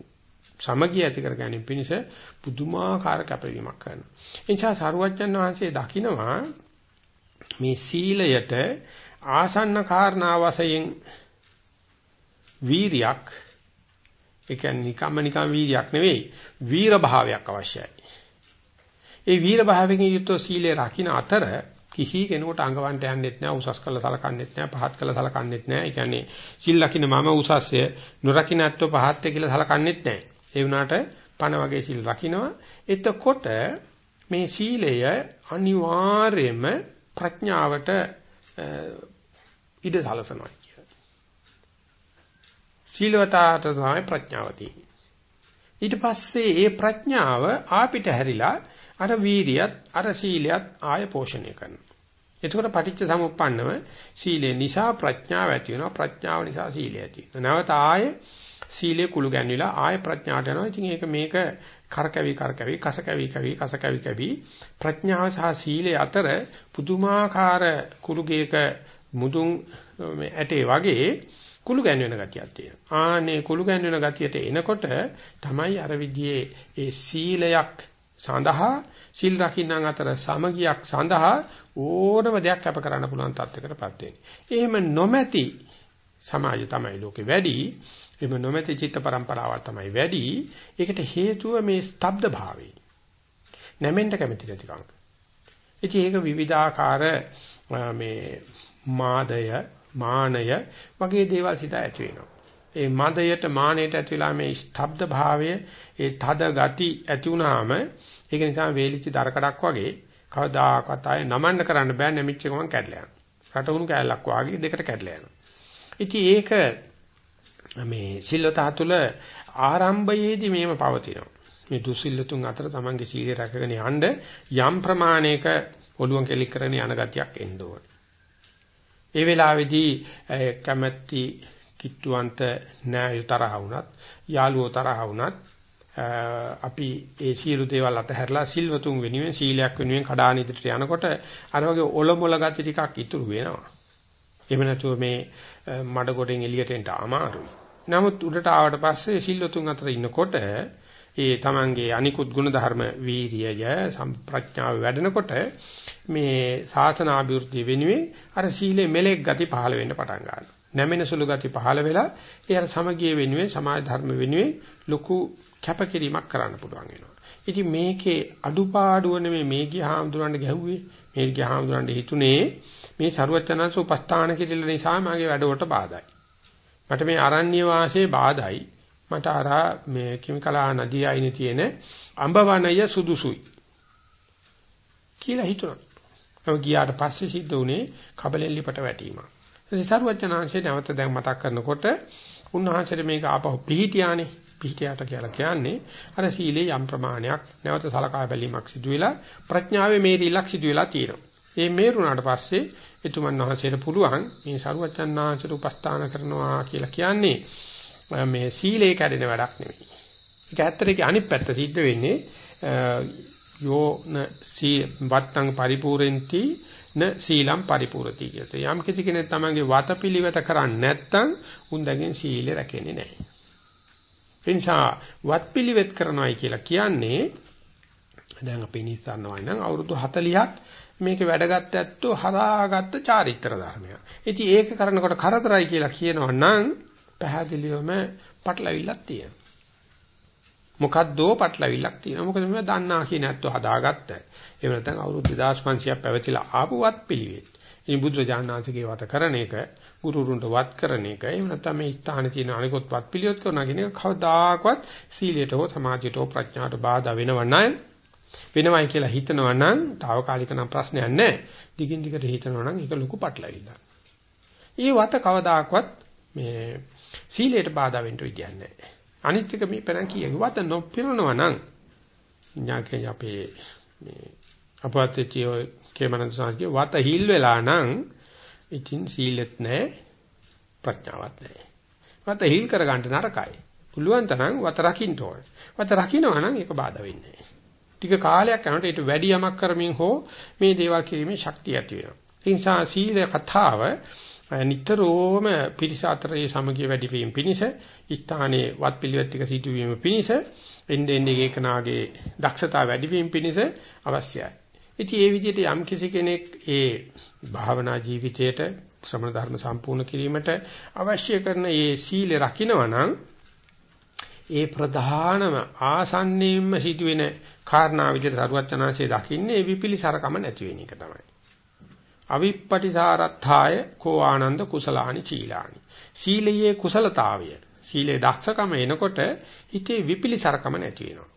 සමගිය ඇති කරගැනීම පිණිස පුදුමාකාර කැපවීමක් කරනවා. එනිසා සරුවච්චන් වහන්සේ දකිනවා මේ සීලයට ආසන්න කාරණා වශයෙන් වීරියක් ඒ කියන්නේ නිකම්ම නිකම් වීර්යයක් නෙවෙයි වීර භාවයක් අවශ්‍යයි. ඒ වීර භාවයෙන් යුක්ත සීලය රකින්න අතර කිසි කෙනෙකුට අඟවන්න යන්නෙත් නෑ උසස් කළ සලකන්නෙත් නෑ පහත් කළ සලකන්නෙත් නෑ. ඒ කියන්නේ සිල් ලකින්න මම උසස්ය නොරකින්න ඇත්තෝ පහත්ය කියලා සලකන්නෙත් නෑ. ඒ වුණාට පණ වගේ සිල් රකින්නවා. එතකොට මේ සීලය අනිවාර්යයෙන්ම ප්‍රඥාවට ඉඩ සලසනවා. සීලවතාට තමයි ප්‍රඥාව ඊට පස්සේ ඒ ප්‍රඥාව ආපිට හැරිලා අර වීරියත් අර සීලයත් ආය පෝෂණය කරනවා. එතකොට පටිච්ච සමුප්පන්නව සීලේ නිසා ප්‍රඥාව ඇති වෙනවා ප්‍රඥාව නිසා සීලය ඇති වෙනවා. නැවත ආය සීලේ කුළු ගැන්විලා ආය ප්‍රඥාට යනවා. ඉතින් ඒක මේක කරකැවි කරකැවි කස කැවි කැවි කස කැවි කැවි ප්‍රඥාව සහ සීලේ අතර පුදුමාකාර කුළුගේක මුදුන් ඇටේ වගේ කුළු ගැන්වෙන ගතියක් තියෙනවා. ආනේ කුළු ගැන්වෙන ගතියට එනකොට තමයි අර විදිහේ ඒ සීලයක් සඳහා සිල් රකින්නන් අතර සමගියක් සඳහා ඕනම දෙයක් අප කරන්න පුළුවන් තත්යකටපත් වෙන්නේ. එහෙම නොමැති සමාජය තමයි ලෝකේ වැඩි. එහෙම නොමැති චිත්ත පරම්පරාවක් තමයි වැඩි. ඒකට හේතුව මේ ස්තබ්ද භාවය. නැමෙන්න කැමති නැතිකම. ඉතින් ඒක විවිධාකාර මේ මාදය මානය වගේ දේවල් සිත ඇති වෙනවා. ඒ මදයට මානයට ඇති වෙලා මේ ස්තබ්ද භාවය ඒ තද ගති ඇති වුනහම ඒක නිසා වේලිච්ච දරකඩක් වගේ කවදාකවත් ආයේ නමන්න කරන්න බෑ නැමිච්ච ගමන් කැඩලා යනවා. රටවුණු කැලලක් වගේ දෙකට කැඩලා යනවා. ඉතින් ඒක මේ සිල්වතා තුළ ආරම්භයේදී මේව පවතිනවා. මේ දුසිල්ලතුන් අතර තමන්ගේ සීලය රැකගෙන යන්න යම් ප්‍රමාණයක ඔළුවන් කෙලික් කරගෙන යන ගතියක් එන්න ඕන. ඒ වෙලාවේදී කැමැති කිට්ටුවන්ත නෑ තරහ වුණත් යාළුවෝ තරහ වුණත් අපි ඒ සියලු දේවල් අතහැරලා සිල්වතුන් වෙනුවෙන් සීලයක් වෙනුවෙන් කඩාන ඉදිරියට යනකොට අර වගේ ඔලොමොල ගති ටිකක් ඉතුරු වෙනවා. එහෙම නැතුව මේ මඩ ගොඩෙන් එළියට එන්න අමාරුයි. නමුත් උඩට ආවට පස්සේ සිල්වතුන් අතර ඉන්නකොට ඒ තමන්ගේ අනිකුත් ගුණධර්ම වීරියය සම්ප්‍රඥාව වැඩෙනකොට මේ ශාසන අභිවෘද්ධිය වෙනුවෙන් අර සීලේ මෙලෙක් ගති පහළ වෙන්න පටන් ගන්නවා. නැමෙන සුළු ගති පහළ වෙලා ඒ අර සමගිය වෙනුවෙන් සමාජ ධර්ම වෙනුවෙන් ලොකු කැපකිරීමක් කරන්න පුළුවන් වෙනවා. ඉතින් මේකේ අඩුපාඩුව නෙමෙයි මේ ගියාම්දුරන්ට ගැහුවේ. මේ ගියාම්දුරන්ට හිතුනේ මේ ਸਰුවචනංශ උපස්ථාන කිරීම නිසා මාගේ වැඩවලට බාධායි. මට මේ අරණ්‍ය වාසයේ බාධායි. මට අර මේ කිමිකලා නදී අයිනේ තියෙන අඹ වනය සුදුසුයි. කියලා හිතුණා. ඔව් ගියාට පස්සේ සිද්ධ වුණේ කබලෙල්ලිපට වැටීමක්. ඉතින් ਸਰුවචනංශේ නැවත දැන් මතක් කරනකොට උන්වහන්සේට මේක ආපහු පිළිහිටියානේ. පිහිටියාට කියලා කියන්නේ අර සීලේ යම් ප්‍රමාණයක් නැවත සලකා බැලීමක් සිදු වෙලා ප්‍රඥාවේ මේරිලක් සිදු වෙලා තියෙනවා. ඒ මේරුණාට පස්සේ එතුමන් වහන්සේට පුළුවන් මේ සරුවච්චන් වහන්සේට උපස්ථාන කරනවා කියලා කියන්නේ මේ සීලේ කැඩෙන වැඩක් නෙවෙයි. ඒක ඇත්තට අනිත් පැත්ත සිද්ධ වෙන්නේ යෝන සී වත්තං පරිපූර්ෙන්ති න සීලම් පරිපූර්ති කියත. යම් කිසි කෙනෙක් තමන්ගේ වතපිලිවෙත කරන්නේ නැත්නම් උන්දගෙන් සීලය රැකෙන්නේ නැහැ. ඒ නිසා වත්පිලිවෙත් කරනවායි කියලා කියන්නේ දැන් අපි නිස්සාරණවයි නම් අවුරුදු 40ක් මේක වැඩගත් ඇත්තෝ හදාගත්ත චාරිත්‍ර ධර්මයක්. ඉතින් ඒක කරනකොට කරදරයි කියලා කියනවා නම් පැහැදිලිවම පටලවිල්ලක් තියෙනවා. මොකද්දෝ පටලවිල්ලක් තියෙනවා. මොකද මේ දන්නා කියන ඇත්තෝ හදාගත්ත. එහෙම නැත්නම් අවුරුදු 2500ක් පැවතිලා ආපුවත් පිළිවෙත්. ඉතින් බුදුරජාණන්සේගේ වත කරන එක, ගුරුරුන්ට වත් කරන එක, එහෙම නැත්නම් මේ ස්ථානයේ තියෙන අනිකොත් වත් පිළිවෙත් කරනවා කියන එක කවදාකවත් සීලයට හෝ සමාධියට හෝ ප්‍රඥාට බාධා වෙනව නැහැ. වෙනවයි කියලා හිතනවා නම් తాවකාලික නම් ප්‍රශ්නයක් නැහැ. දිගින් දිගට හිතනවා නම් ඒක ලොකු පටලවිල්ලක්. ඊ වත කවදාකවත් මේ සීලයට බාධා වෙන්න විදියක් නැහැ. අනිත් එක මේ පෙරන් කියේ වත නොපිරනවා නම් ඥාකේ අපේ මේ අපවත්චිය කේමනන්ද සාංශගේ වත හිල් වෙලා නම් ඉතින් සීලෙත් නැහැ ප්‍රඥාවක් නැහැ. වත හිල් කරගන්න නරකයි. පුළුවන් තරම් වත රකින්න ඕනේ. වත රකින්නවා නම් ඒක බාධා වෙන්නේ නැහැ. ටික කාලයක් යනකොට ඊට වැඩි යමක් කරමින් හෝ මේ දේවල් කිරීමේ ශක්තිය ඇති වෙනවා. ඒ නිසා සීල කතාව නිතරම පිරිස අතරේ සමගිය වැඩි වීම පිණිස ස්ථානයේ වත් පිළිවෙත් ටික සිදුවීම පිණිස එන්නේ එන්නේ ඒකනාගේ දක්ෂතාව වැඩි වීම පිණිස අවශ්‍යයි. ඉතින් ඒ විදිහට යම් කිසි කෙනෙක් ඒ භාවනා ජීවිතයට ශ්‍රමණ ධර්ම සම්පූර්ණ කිරීමට අවශ්‍ය කරන ඒ සීල රකින්නවා නම් ඒ ප්‍රධානම ආසන්නයෙන්ම සිදුවෙන කාරණා විදිහට සරුවචනාංශයේ දකින්නේ විපිලිසරකම නැති වෙන එක තමයි. අවිප්පටිසාරත්ථාය කෝ ආනන්ද කුසලානි චීලානි. සීලයේ කුසලතාවය, සීලේ දක්ෂකම එනකොට හිතේ විපිලිසරකම නැති වෙනවා.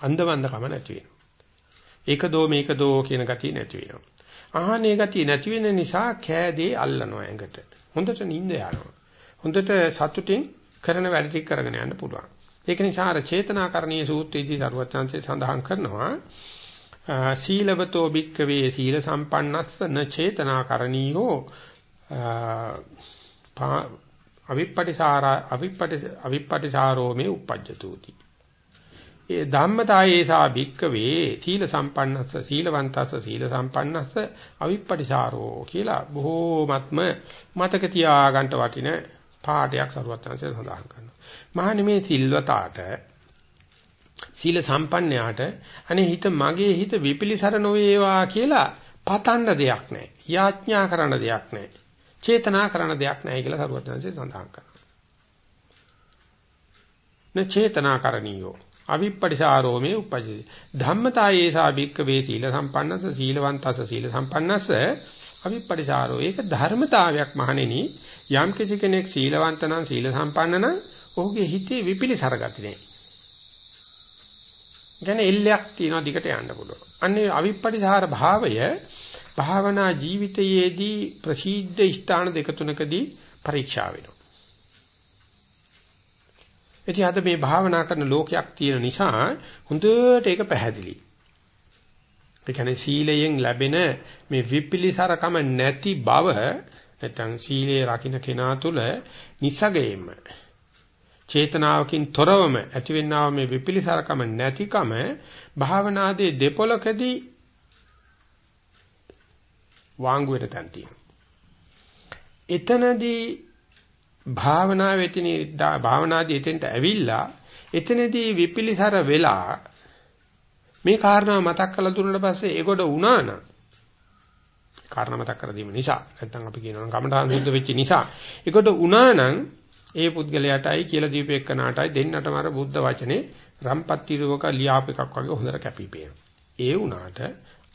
අන්දවන්දකම නැති වෙනවා. ඒක දෝ මේක දෝ කියන ගතිය නැති වෙනවා. ආහනේ ගතිය නැති වෙන නිසා කෑදේ අල්ලනවා ඇඟට. හොඳට නිින්ද යනවා. හොඳට සතුටින් කරන වැඩ ටික කරගෙන යන්න පුළුවන්. ඒක නිසා අර චේතනාකරණීය සූත්‍රයේදී සරුවචාන්සේ සඳහන් කරනවා සීලවතෝ භික්කවේ සීල සම්පන්නස්ස න චේතනාකරණීයෝ අවිප්පටිසාර අවිප්පටි අවිප්පටිසාරෝ මේ uppajjatuti ඒ ධම්මතායේසා භික්කවේ සීල සම්පන්නස්ස සීලවන්තස්ස සීල සම්පන්නස්ස අවිප්පටිසාරෝ කියලා බොහෝමත්ම මතක තියාගන්න වටින පාඩයක් සරුවචාන්සේ සඳහන් කරනවා මහන්නේ මේ සිල්වතාට සීල සම්පන්නයාට අනේ හිත මගේ හිත විපිලිසර නොවේවා කියලා පතන්න දෙයක් නැහැ. යාඥා කරන්න දෙයක් නැහැ. චේතනා කරන්න දෙයක් නැහැ කියලා සරුවත්නන්සේ සඳහන් කරනවා. න චේතනාකරණීයෝ අවිප්පටිසාරෝ මේ උපජ්ජති. ධම්මතායේ සාභික්ක වේ සීල සම්පන්නස සීලවන්තස සීල සම්පන්නස අවිප්පටිසාරෝ ඒක ධර්මතාවයක් මහණෙනි යම් කිසි කෙනෙක් සීලවන්ත නම් සීල සම්පන්න නම් ඔහුගේ හිතේ විපිලිසර ගති නැහැ. කියන්නේ එල්ලයක් තියෙනවා දිගට යන්න පුළුවන්. අන්නේ අවිප්පටිසාර භාවය භාවනා ජීවිතයේදී ප්‍රසිද්ධ ස්ථාන දෙක තුනකදී පරීක්ෂා වෙනවා. ඉතින් අද මේ භාවනා කරන ලෝකයක් තියෙන නිසා හොඳට ඒක පැහැදිලි. ඒ කියන්නේ සීලයෙන් ලැබෙන මේ විපිලිසරකම නැති බව නැත්නම් සීලේ රකින්න කෙනා තුළ නිසගයෙන්ම චේතනාවකින් තොරවම ඇතිවෙනා මේ විපිලිසරකම නැතිකම භාවනාදී දෙපොලකදී වාංගුවට තන් තියෙනවා. එතනදී භාවනාවේදී භාවනාදී එතෙන්ට ඇවිල්ලා එතනදී විපිලිසර වෙලා මේ කාරණා මතක් කරලා දුන්නාට පස්සේ ඒකට වුණා නම් කාරණා මතක් කර දීම නිසා නැත්නම් අපි කියනවා නම් කමඨාන් සුද්ධ වෙච්ච නිසා ඒකට වුණා නම් ඒ පුද්ගලයාටයි කියලා දීපේකනාටයි දෙන්නටම අර බුද්ධ වචනේ රම්පත්තිරවක ලියාප එකක් වගේ හොඳට කැපිපේනවා. ඒ වුණාට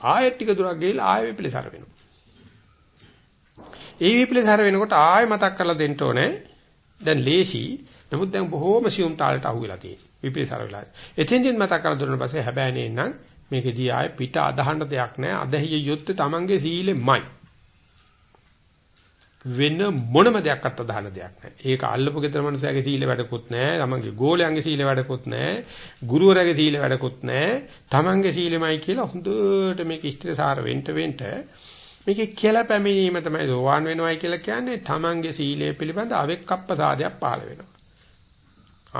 ආයෙත් ටික දුරක් ගිහලා ආයෙ විපිලිසර වෙනවා. ඒ විපිලිසර වෙනකොට ආයෙ මතක් කරලා දෙන්න ඕනේ. දැන් ලේසි. නමුත් දැන් බොහෝම සියුම් තාලට අහුවෙලා තියෙනවා. විපිලිසර වෙලා. එතෙන්දින් මතක් කරලා දුන්නා පස්සේ හැබැයි නේනම් මේකෙදී ආයෙ පිට අදහන්න දෙයක් නැහැ. අදහිය යුත්තේ Tamange සීලෙමයි. වෙන මොනම දෙයක්වත් අදහන දෙයක් නැහැ. ඒක අල්ලපු ගෙදර මනුස්සයාගේ සීල වැඩකුත් නැහැ. තමන්ගේ ගෝලයන්ගේ සීල වැඩකුත් නැහැ. ගුරුවරයාගේ සීල වැඩකුත් නැහැ. තමන්ගේ සීලෙමයි කියලා හොඳට මේක ඉෂ්ටසාර වෙන්න වෙන්න මේකේ කියලා පැමිණීම තමයි සෝවාන් වෙනවයි කියලා කියන්නේ තමන්ගේ සීලය පිළිබඳ අවෙක්කප්පසාදයක් පහළ වෙනවා.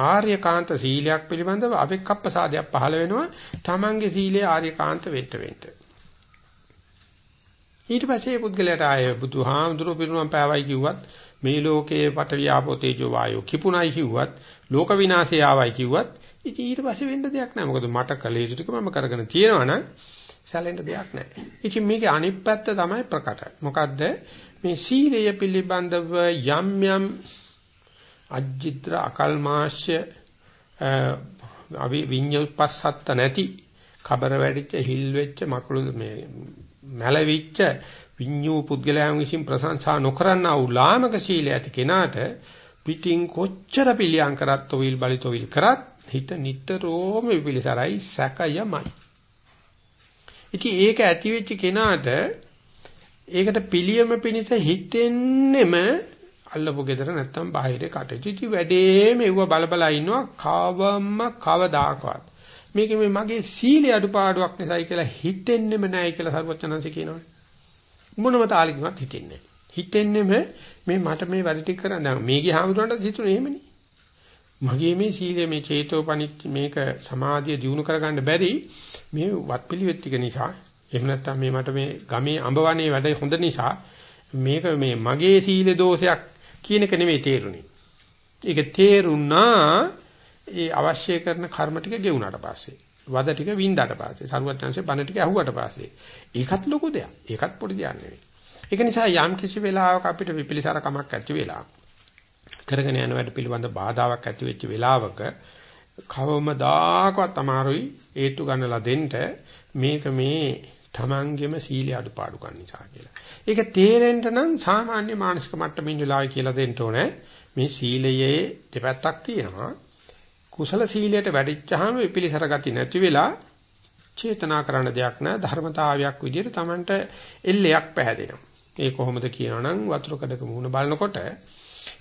ආර්යකාන්ත සීලයක් පිළිබඳව අවෙක්කප්පසාදයක් පහළ වෙනවා. තමන්ගේ සීලය ආර්යකාන්ත වෙන්න වෙන්න. ඊට පස්සේ පුද්ගලයාට ආය බුදුහාමුදුරුවෝ පිරුණම් පෑවයි කිව්වත් මේ ලෝකයේ පටවිය ආපෝ තේජෝ වායෝ කිපුණයි කිව්වත් ලෝක විනාශය ආවයි කිව්වත් ඉතින් ඊට පස්සේ වෙන්න දෙයක් නැහැ. මොකද මට කලේ ටික මම කරගෙන තියෙනවා නම් සැලෙන්න දෙයක් නැහැ. ඉතින් මේකේ අනිත් පැත්ත තමයි ප්‍රකට. මොකද්ද මේ සීලය පිළිබඳව යම් යම් අජිත්‍ර අකල්මාශ්‍ය අවි විඤ්ඤුප්පස්සත්ත නැති කබර වැඩිච්ච හිල් වෙච්ච මකුළු මේ මැලවිච්ච විඤ්ඤූ පුද්ගලයන් විසින් ප්‍රශංසා නොකරනා වූ ලාමක සීල ඇති කෙනාට පිටින් කොච්චර පිළියම් කරත් ඔවිල් බලිතොවිල් කරත් හිත නිතරම විපිලිසරයි සැකයමයි. ඉතින් ඒක ඇති වෙච්ච කෙනාට ඒකට පිළියම පිණිස හිතෙන්නෙම අල්ලපු ගෙදර නැත්තම් බාහිර කටයුතු. ඉති වැඩේ මෙව බල බල ඉන්නවා කවම කවදාකවත්. මේක මේ මගේ සීලේ අඩුපාඩුවක් නිසායි කියලා හිතෙන්නෙම නැහැ කියලා සර්වචනංශ කියනවනේ. මොනම තාලෙකින්වත් හිතෙන්නේ නැහැ. හිතෙන්නෙම මේ මට මේ වැඩ ටික කරන්න දැන් මේකේ හාමුදුරන්ට හිතුනේ එහෙමනේ. මගේ මේ සීලය මේ චේතෝපනිච්ච මේක සමාධිය දියුණු කරගන්න බැරි මේ වත්පිළිවෙත් ටික නිසා එහෙම නැත්නම් මේ මට මේ ගමේ අඹවනේ වැඩ හොඳ නිසා මේක මේ මගේ සීල දෝෂයක් කියන එක නෙමෙයි තේරුනේ. ඒක තේරුණා ඒ අවශ්‍ය කරන කර්ම ටික ගෙවුනට පස්සේ වද ටික වින්දාට පස්සේ සරුවත් chance බණ ටික ඇහුවට පස්සේ ඒකත් ලොකු දෙයක්. ඒකත් පොඩි දෙයක් නෙවෙයි. ඒක නිසා යම් කිසි වෙලාවක අපිට විපිලිසර කමක් ඇති වෙලා කරගෙන යන වැඩ පිළිබඳ බාධාවක් ඇති වෙච්ච වෙලාවක කවමදාකවත් අමාරුයි ඒතු ගන්නලා දෙන්න මේක මේ තමන්ගෙම සීල අඩුපාඩුකම් නිසා කියලා. ඒක තේරෙන්න නම් සාමාන්‍ය මානසික මට්ටමින් වෙලාවයි කියලා දෙන්න ඕනේ. මේ සීලයේ දෙපැත්තක් තියෙනවා. කුසල සීලයට වැඩිච්චාම විපිලිසර ගති නැති වෙලා චේතනා කරන්න දෙයක් නැහැ ධර්මතාවයක් විදිහට Tamanට එල්ලයක් පැහැදෙනවා. ඒ කොහොමද කියනවනම් වතුර කඩක මුහුණ බලනකොට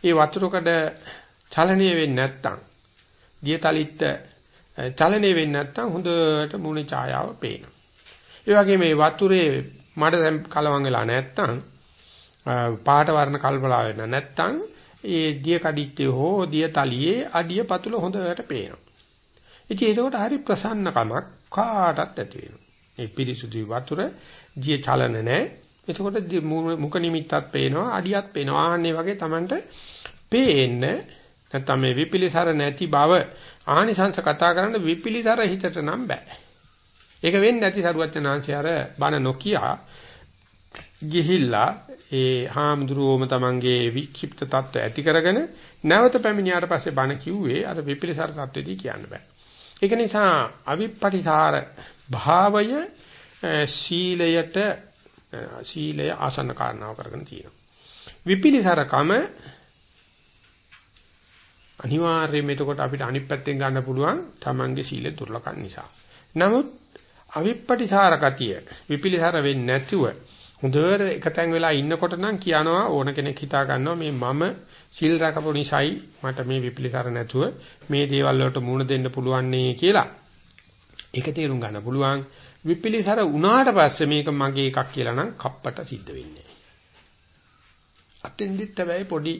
ඒ වතුර කඩ චලනීය වෙන්නේ නැත්තම් දියතලිට චලනීය වෙන්නේ නැත්තම් හොඳට මුහුණේ ඡායාව පේනවා. ඒ වගේ මේ වතුරේ මඩ කලවම් වෙලා නැත්තම් පාට වර්ණ කල්පලා වෙන්න නැත්තම් ඒ දිය කඩਿੱත්තේ හෝ දිය තලියේ අඩිය පතුල හොඳට පේනවා. ඉතින් ඒකට හරි ප්‍රසන්නකමක් කාටත් ඇති වෙනවා. මේ පිරිසුදු වතුර දිය චලන නැහැ. එතකොට මුඛ නිමිත්තත් පේනවා, අඩියත් පේනවා. ආන්නේ වගේ Tamanට පේන්න නැත්නම් මේ විපිලිසර නැති බව ආනිසංශ කතා කරන්න විපිලිතර හිතට නම් බෑ. ඒක වෙන්නේ නැති සරුවචනාංශය අර බණ නොකිය ගිහිල්ලා ඒ හාමුදුරුවෝම තමන්ගේ වික්ෂිප්ත தত্ত্ব ඇති කරගෙන නැවත පැමිණියාට පස්සේ බණ කිව්වේ අර විපිලිසර සත්‍යෙදී කියන්න බෑ. ඒක නිසා අවිපටිසාර භාවය සීලයට සීලය ආසන්න කාරණාව කරගෙන තියෙනවා. විපිලිසරකම අනිවාර්යයෙන්ම එතකොට අපිට අනිත් පැත්තෙන් ගන්න පුළුවන් තමන්ගේ සීල දුර්ලකම් නිසා. නමුත් අවිප්පටිසාර ගතිය විපිලිසර වෙන්නේ නැතුව හොඳට එකතෙන් වෙලා ඉන්නකොට නම් කියනවා ඕන කෙනෙක් හිතා ගන්නවා මේ මම සිල් රැකපු නිසායි මට මේ විපිලිසර නැතුව මේ දේවල් වලට මුහුණ දෙන්න පුළුවන් නේ කියලා. ඒක තේරුම් ගන්න පුළුවන්. විපිලිසර වුණාට පස්සේ මේක මගේ එකක් කියලා නම් කප්පට සිද්ධ වෙන්නේ. අතෙන්දිත් හැබැයි පොඩි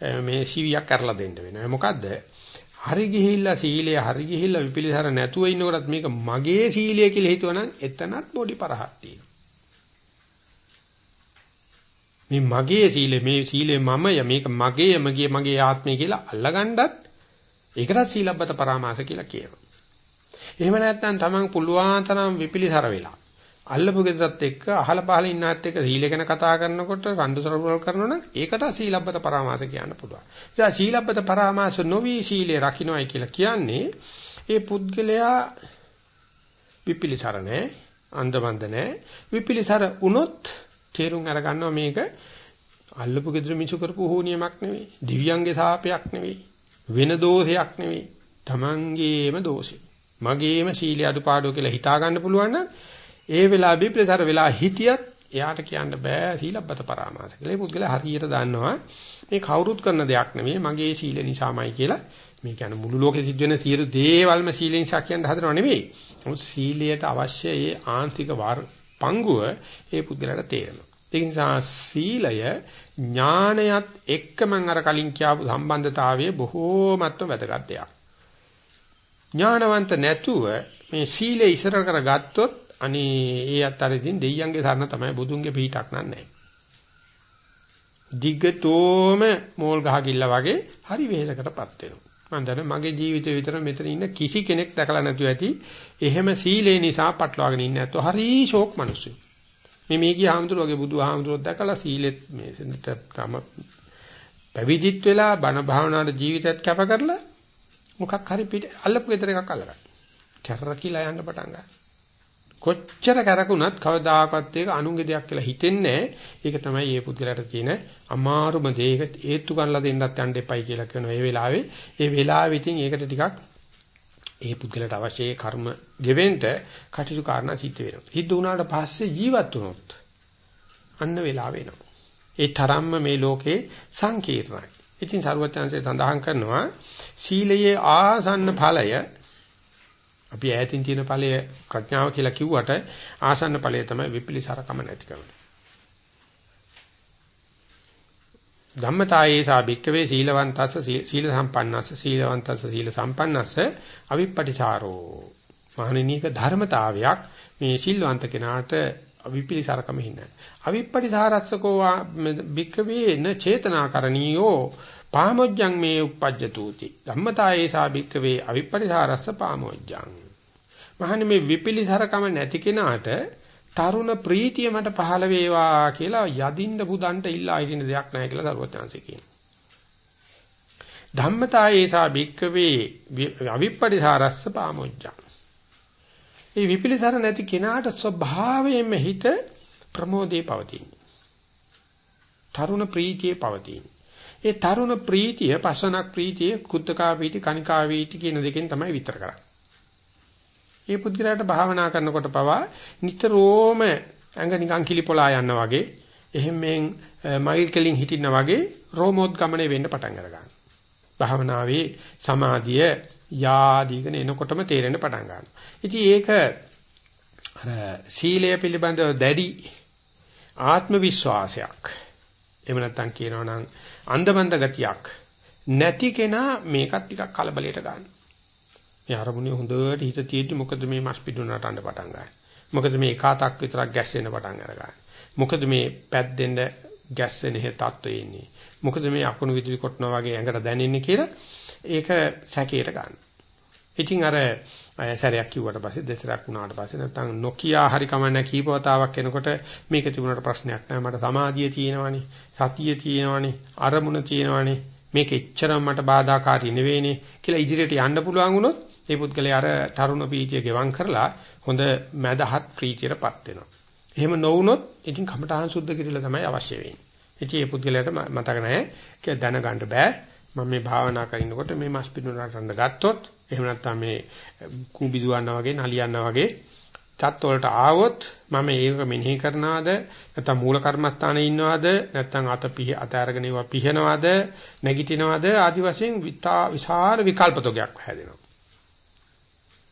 මේ සීවියක් කරලා දෙන්න වෙනවා. මොකද්ද? හරි ගිහිල්ලා සීලය හරි ගිහිල්ලා විපිලිසර නැතුව ඉන්නකොටත් මේක මගේ සීලය කියලා හිතුවනම් එතනත් බොඩි පරහක් තියෙනවා. මේ මගේ සීලය මේ සීලය මමය මේක මගේ මගේ මගේ ආත්මය කියලා අල්ලගන්නත් ඒකටත් සීලබ්බත පරාමාස කියලා කියනවා. එහෙම නැත්නම් Taman පුළුවන් තරම් විපිලිසර වෙලා අල්ලපු ගෙදරත් එක්ක අහල පහල ඉන්නත් එක්ක සීල ගැන කතා කරනකොට රණ්ඩු සරවල් කරනවා නම් ඒකට සීලබ්බත පරාමාස කියන්න පුළුවන්. ඒ සීලබ්බත පරාමාස නොවි සීලේ රකින්නයි කියලා කියන්නේ ඒ පුද්ගලයා විපිලිසර නැහැ, අන්දමන්ද නැහැ. විපිලිසර වුණොත් තේරුම් අරගන්නවා මේක අල්ලපු ගෙදර මිසු කරපු හෝනියමක් නෙවෙයි. දිව්‍යංගේ සාපයක් නෙවෙයි. වෙන දෝෂයක් නෙවෙයි. Tamangeema දෝෂේ. මගේම සීල අඩුපාඩු කියලා හිතා ගන්න පුළුවන් නම් ඒ වෙලාව විප්‍රසාර වෙලා හිටියත් එයාට කියන්න බෑ සීලබ්බත පරාමාස කියලා. ඒ පුද්ගලයා හරියට දන්නවා මේ කවුරුත් කරන දෙයක් නෙමෙයි මගේ සීල නිසාමයි කියලා. මේ කියන්නේ මුළු ලෝකෙ සිද්ධ වෙන සියලු දේවල්ම සීල නිසා කියන හදනව නෙමෙයි. නමුත් සීලයට අවශ්‍ය ඒ ආන්තික පංගුව ඒ පුද්ගලයාට තේරෙනවා. ඒ නිසා සීලය ඥානයත් එක්ක මම අර කලින් කියපු සම්බන්ධතාවයේ බොහෝමත්ව වැදගත් දෙයක්. ඥානවන්ත නැතුව මේ සීලය ඉස්සර කරගත්තොත් අනේ ඒ අතරින් දෙයියන්ගේ සරණ තමයි බුදුන්ගේ පිහිටක් නන්නේ. දිග්ගතෝම මෝල් ගහකිල්ල වගේ හරි වෙහෙසකටපත් වෙනවා. මම දන්නේ මගේ ජීවිතේ විතර මෙතන ඉන්න කිසි කෙනෙක් දැකලා නැතුව ඇති එහෙම සීලේ නිසා පටලවාගෙන ඉන්නේ නැත්නම් හරි ෂෝක් මිනිස්සු. මේ මේ ගිය ආමතුරු වගේ බුදු ආමතුරුත් දැකලා සීලෙත් මේ තම පැවිදිත් වෙලා බණ භාවනාවට ජීවිතයත් කැප කරලා මොකක් හරි පිට අල්ලපු ගෙදර එකක් අල්ලගන්න. කැරකිලා යන්න පටන් ගන්නවා. කොච්චර කරකුණත් කවදාකවත් ඒක අනුන්ගේ දෙයක් කියලා හිතෙන්නේ ඒක තමයි මේ පුද්ගලයාට තියෙන අමාරුම දේ. ඒක හේතු ගන්නලා දෙන්නත් යන්න එපයි කියලා කියනවා. ඒ වෙලාවේ ඒ වෙලාවෙ ඉතින් ඒකට ටිකක් ඒ පුද්ගලයාට අවශ්‍ය කර්ම ගෙවෙන්න කටයුතු කරනා සිද්ධ වෙනවා. සිද්ධ වුණාට පස්සේ ජීවත් වුණොත් අන්න වෙලාව වෙනවා. ඒ තරම්ම මේ ලෝකේ සංකීර්ණයි. ඉතින් සරුවත්‍යංශය සඳහන් කරනවා සීලයේ ආසන්න ඵලය අපි ඈතින් තියෙන ඵලය ප්‍රඥාව කියලා කිව්වට ආසන්න ඵලය තමයි විපිලිසරකම නැතිකම. ධම්මතායේ සා භික්කවේ සීලවන්තස්ස සීල සම්පන්නස්ස සීලවන්තස්ස සීල සම්පන්නස්ස අවිප්පටිචාරෝ. මහණෙනියක ධර්මතාවයක් මේ සිල්වන්ත කෙනාට විපිලිසරකම හින්නයි. අවිප්පටිසාරස්සකෝ භික්කවේ න චේතනාකරණීයෝ පාමොජ්ජං මේ uppajjatuti ධම්මතායේ සා භික්කවේ අවිප්පටිසාරස්ස පාමොජ්ජං මහන්නේ මේ විපිලිසරකම නැති කෙනාට තරුණ ප්‍රීතිය මට පහළ වේවා කියලා යදින්න පුදන්ට ඉල්ලා හිටින දෙයක් නැහැ කියලා සරුවචාන්සේ කියනවා. ධම්මතායේසා භික්කවේ අවිප්පටිසාරස්ස පාමොච්චං. මේ විපිලිසර නැති කෙනාට ස්වභාවයෙන්ම හිත ප්‍රමෝදේ පවතින. තරුණ ප්‍රීතියේ පවතින. ඒ තරුණ ප්‍රීතිය පසනක් ප්‍රීතිය කුද්දකා ප්‍රීති කනිකා ප්‍රීති කියන දෙකෙන් තමයි විතර කරන්නේ. ඒ පුද්ගලයාට භාවනා කරනකොට පවා නිතරම ඇඟ නිකන් කිලිපොලා යනවා වගේ එහෙම මෙන් මයිල් කෙලින් හිටිනා වගේ රෝමෝත් ගමනේ වෙන්න පටන් අර ගන්නවා. භාවනාවේ සමාධිය යාදීගෙන එනකොටම තේරෙන්න පටන් ගන්නවා. ඉතින් ඒක අර සීලය පිළිබඳව දැඩි ආත්ම විශ්වාසයක්. එහෙම නැත්නම් කියනවා නම් අන්දමන්ද ගතියක් නැති කෙනා මේකත් ටිකක් කලබලයට ගන්නවා. මේ අරමුණේ හොඳට හිත තියෙද්දි මොකද මේ මස් පිටු නටන්න පටන් ගන්නේ? මොකද මේ එකාතක් විතරක් ගැස්සෙන්න පටන් අරගන්නේ? මොකද මේ පැද්දෙන්න ගැස්සෙන හේ තත්ත්වෙ ඉන්නේ? මොකද මේ අකුණු විදුලි කොටනවා වගේ ඇඟට දැනෙන්නේ කියලා ඒක සැකයට ගන්න. ඉතින් අර සැරයක් කිව්වට පස්සේ දෙසරක් වුණාට පස්සේ නැත්නම් නොකියා හරි කමන්නේ කීපවතාවක් එනකොට මේක තිබුණාට ප්‍රශ්නයක් නැහැ මට සමාධිය තියෙනවනේ සතිය තියෙනවනේ අරමුණ තියෙනවනේ මේක එච්චරම මට බාධාකාරී නෙවෙයිනේ කියලා ඉදිරියට යන්න පුළුවන් වුණොත් ඒ පුද්ගලයා අර තරුණ පීතිය ගෙවම් කරලා හොඳ මදහත් ප්‍රීතියටපත් වෙනවා. එහෙම නොවුනොත් ඉතින් කමඨාන් සුද්ධ කිරීම තමයි අවශ්‍ය වෙන්නේ. ඉතින් ඒ පුද්ගලයාට මතක නැහැ කියලා දැනගන්න බෑ. මම මේ භාවනා කරනකොට මේ මස් පිටුනටන්න ගත්තොත් එහෙම නැත්නම් මේ කුඹි දුවන්නා වගේ නලියන්නා වගේ තත් වලට ආවොත් මම ඒක මෙනෙහි කරනවාද නැත්නම් මූල කර්මස්ථානයේ ඉන්නවද නැත්නම් අත පිහ අත අරගෙන ඒවා පිහනවාද නැගිටිනවද ආදි වශයෙන් විශාල විකල්පතෝගයක් හැදෙනවා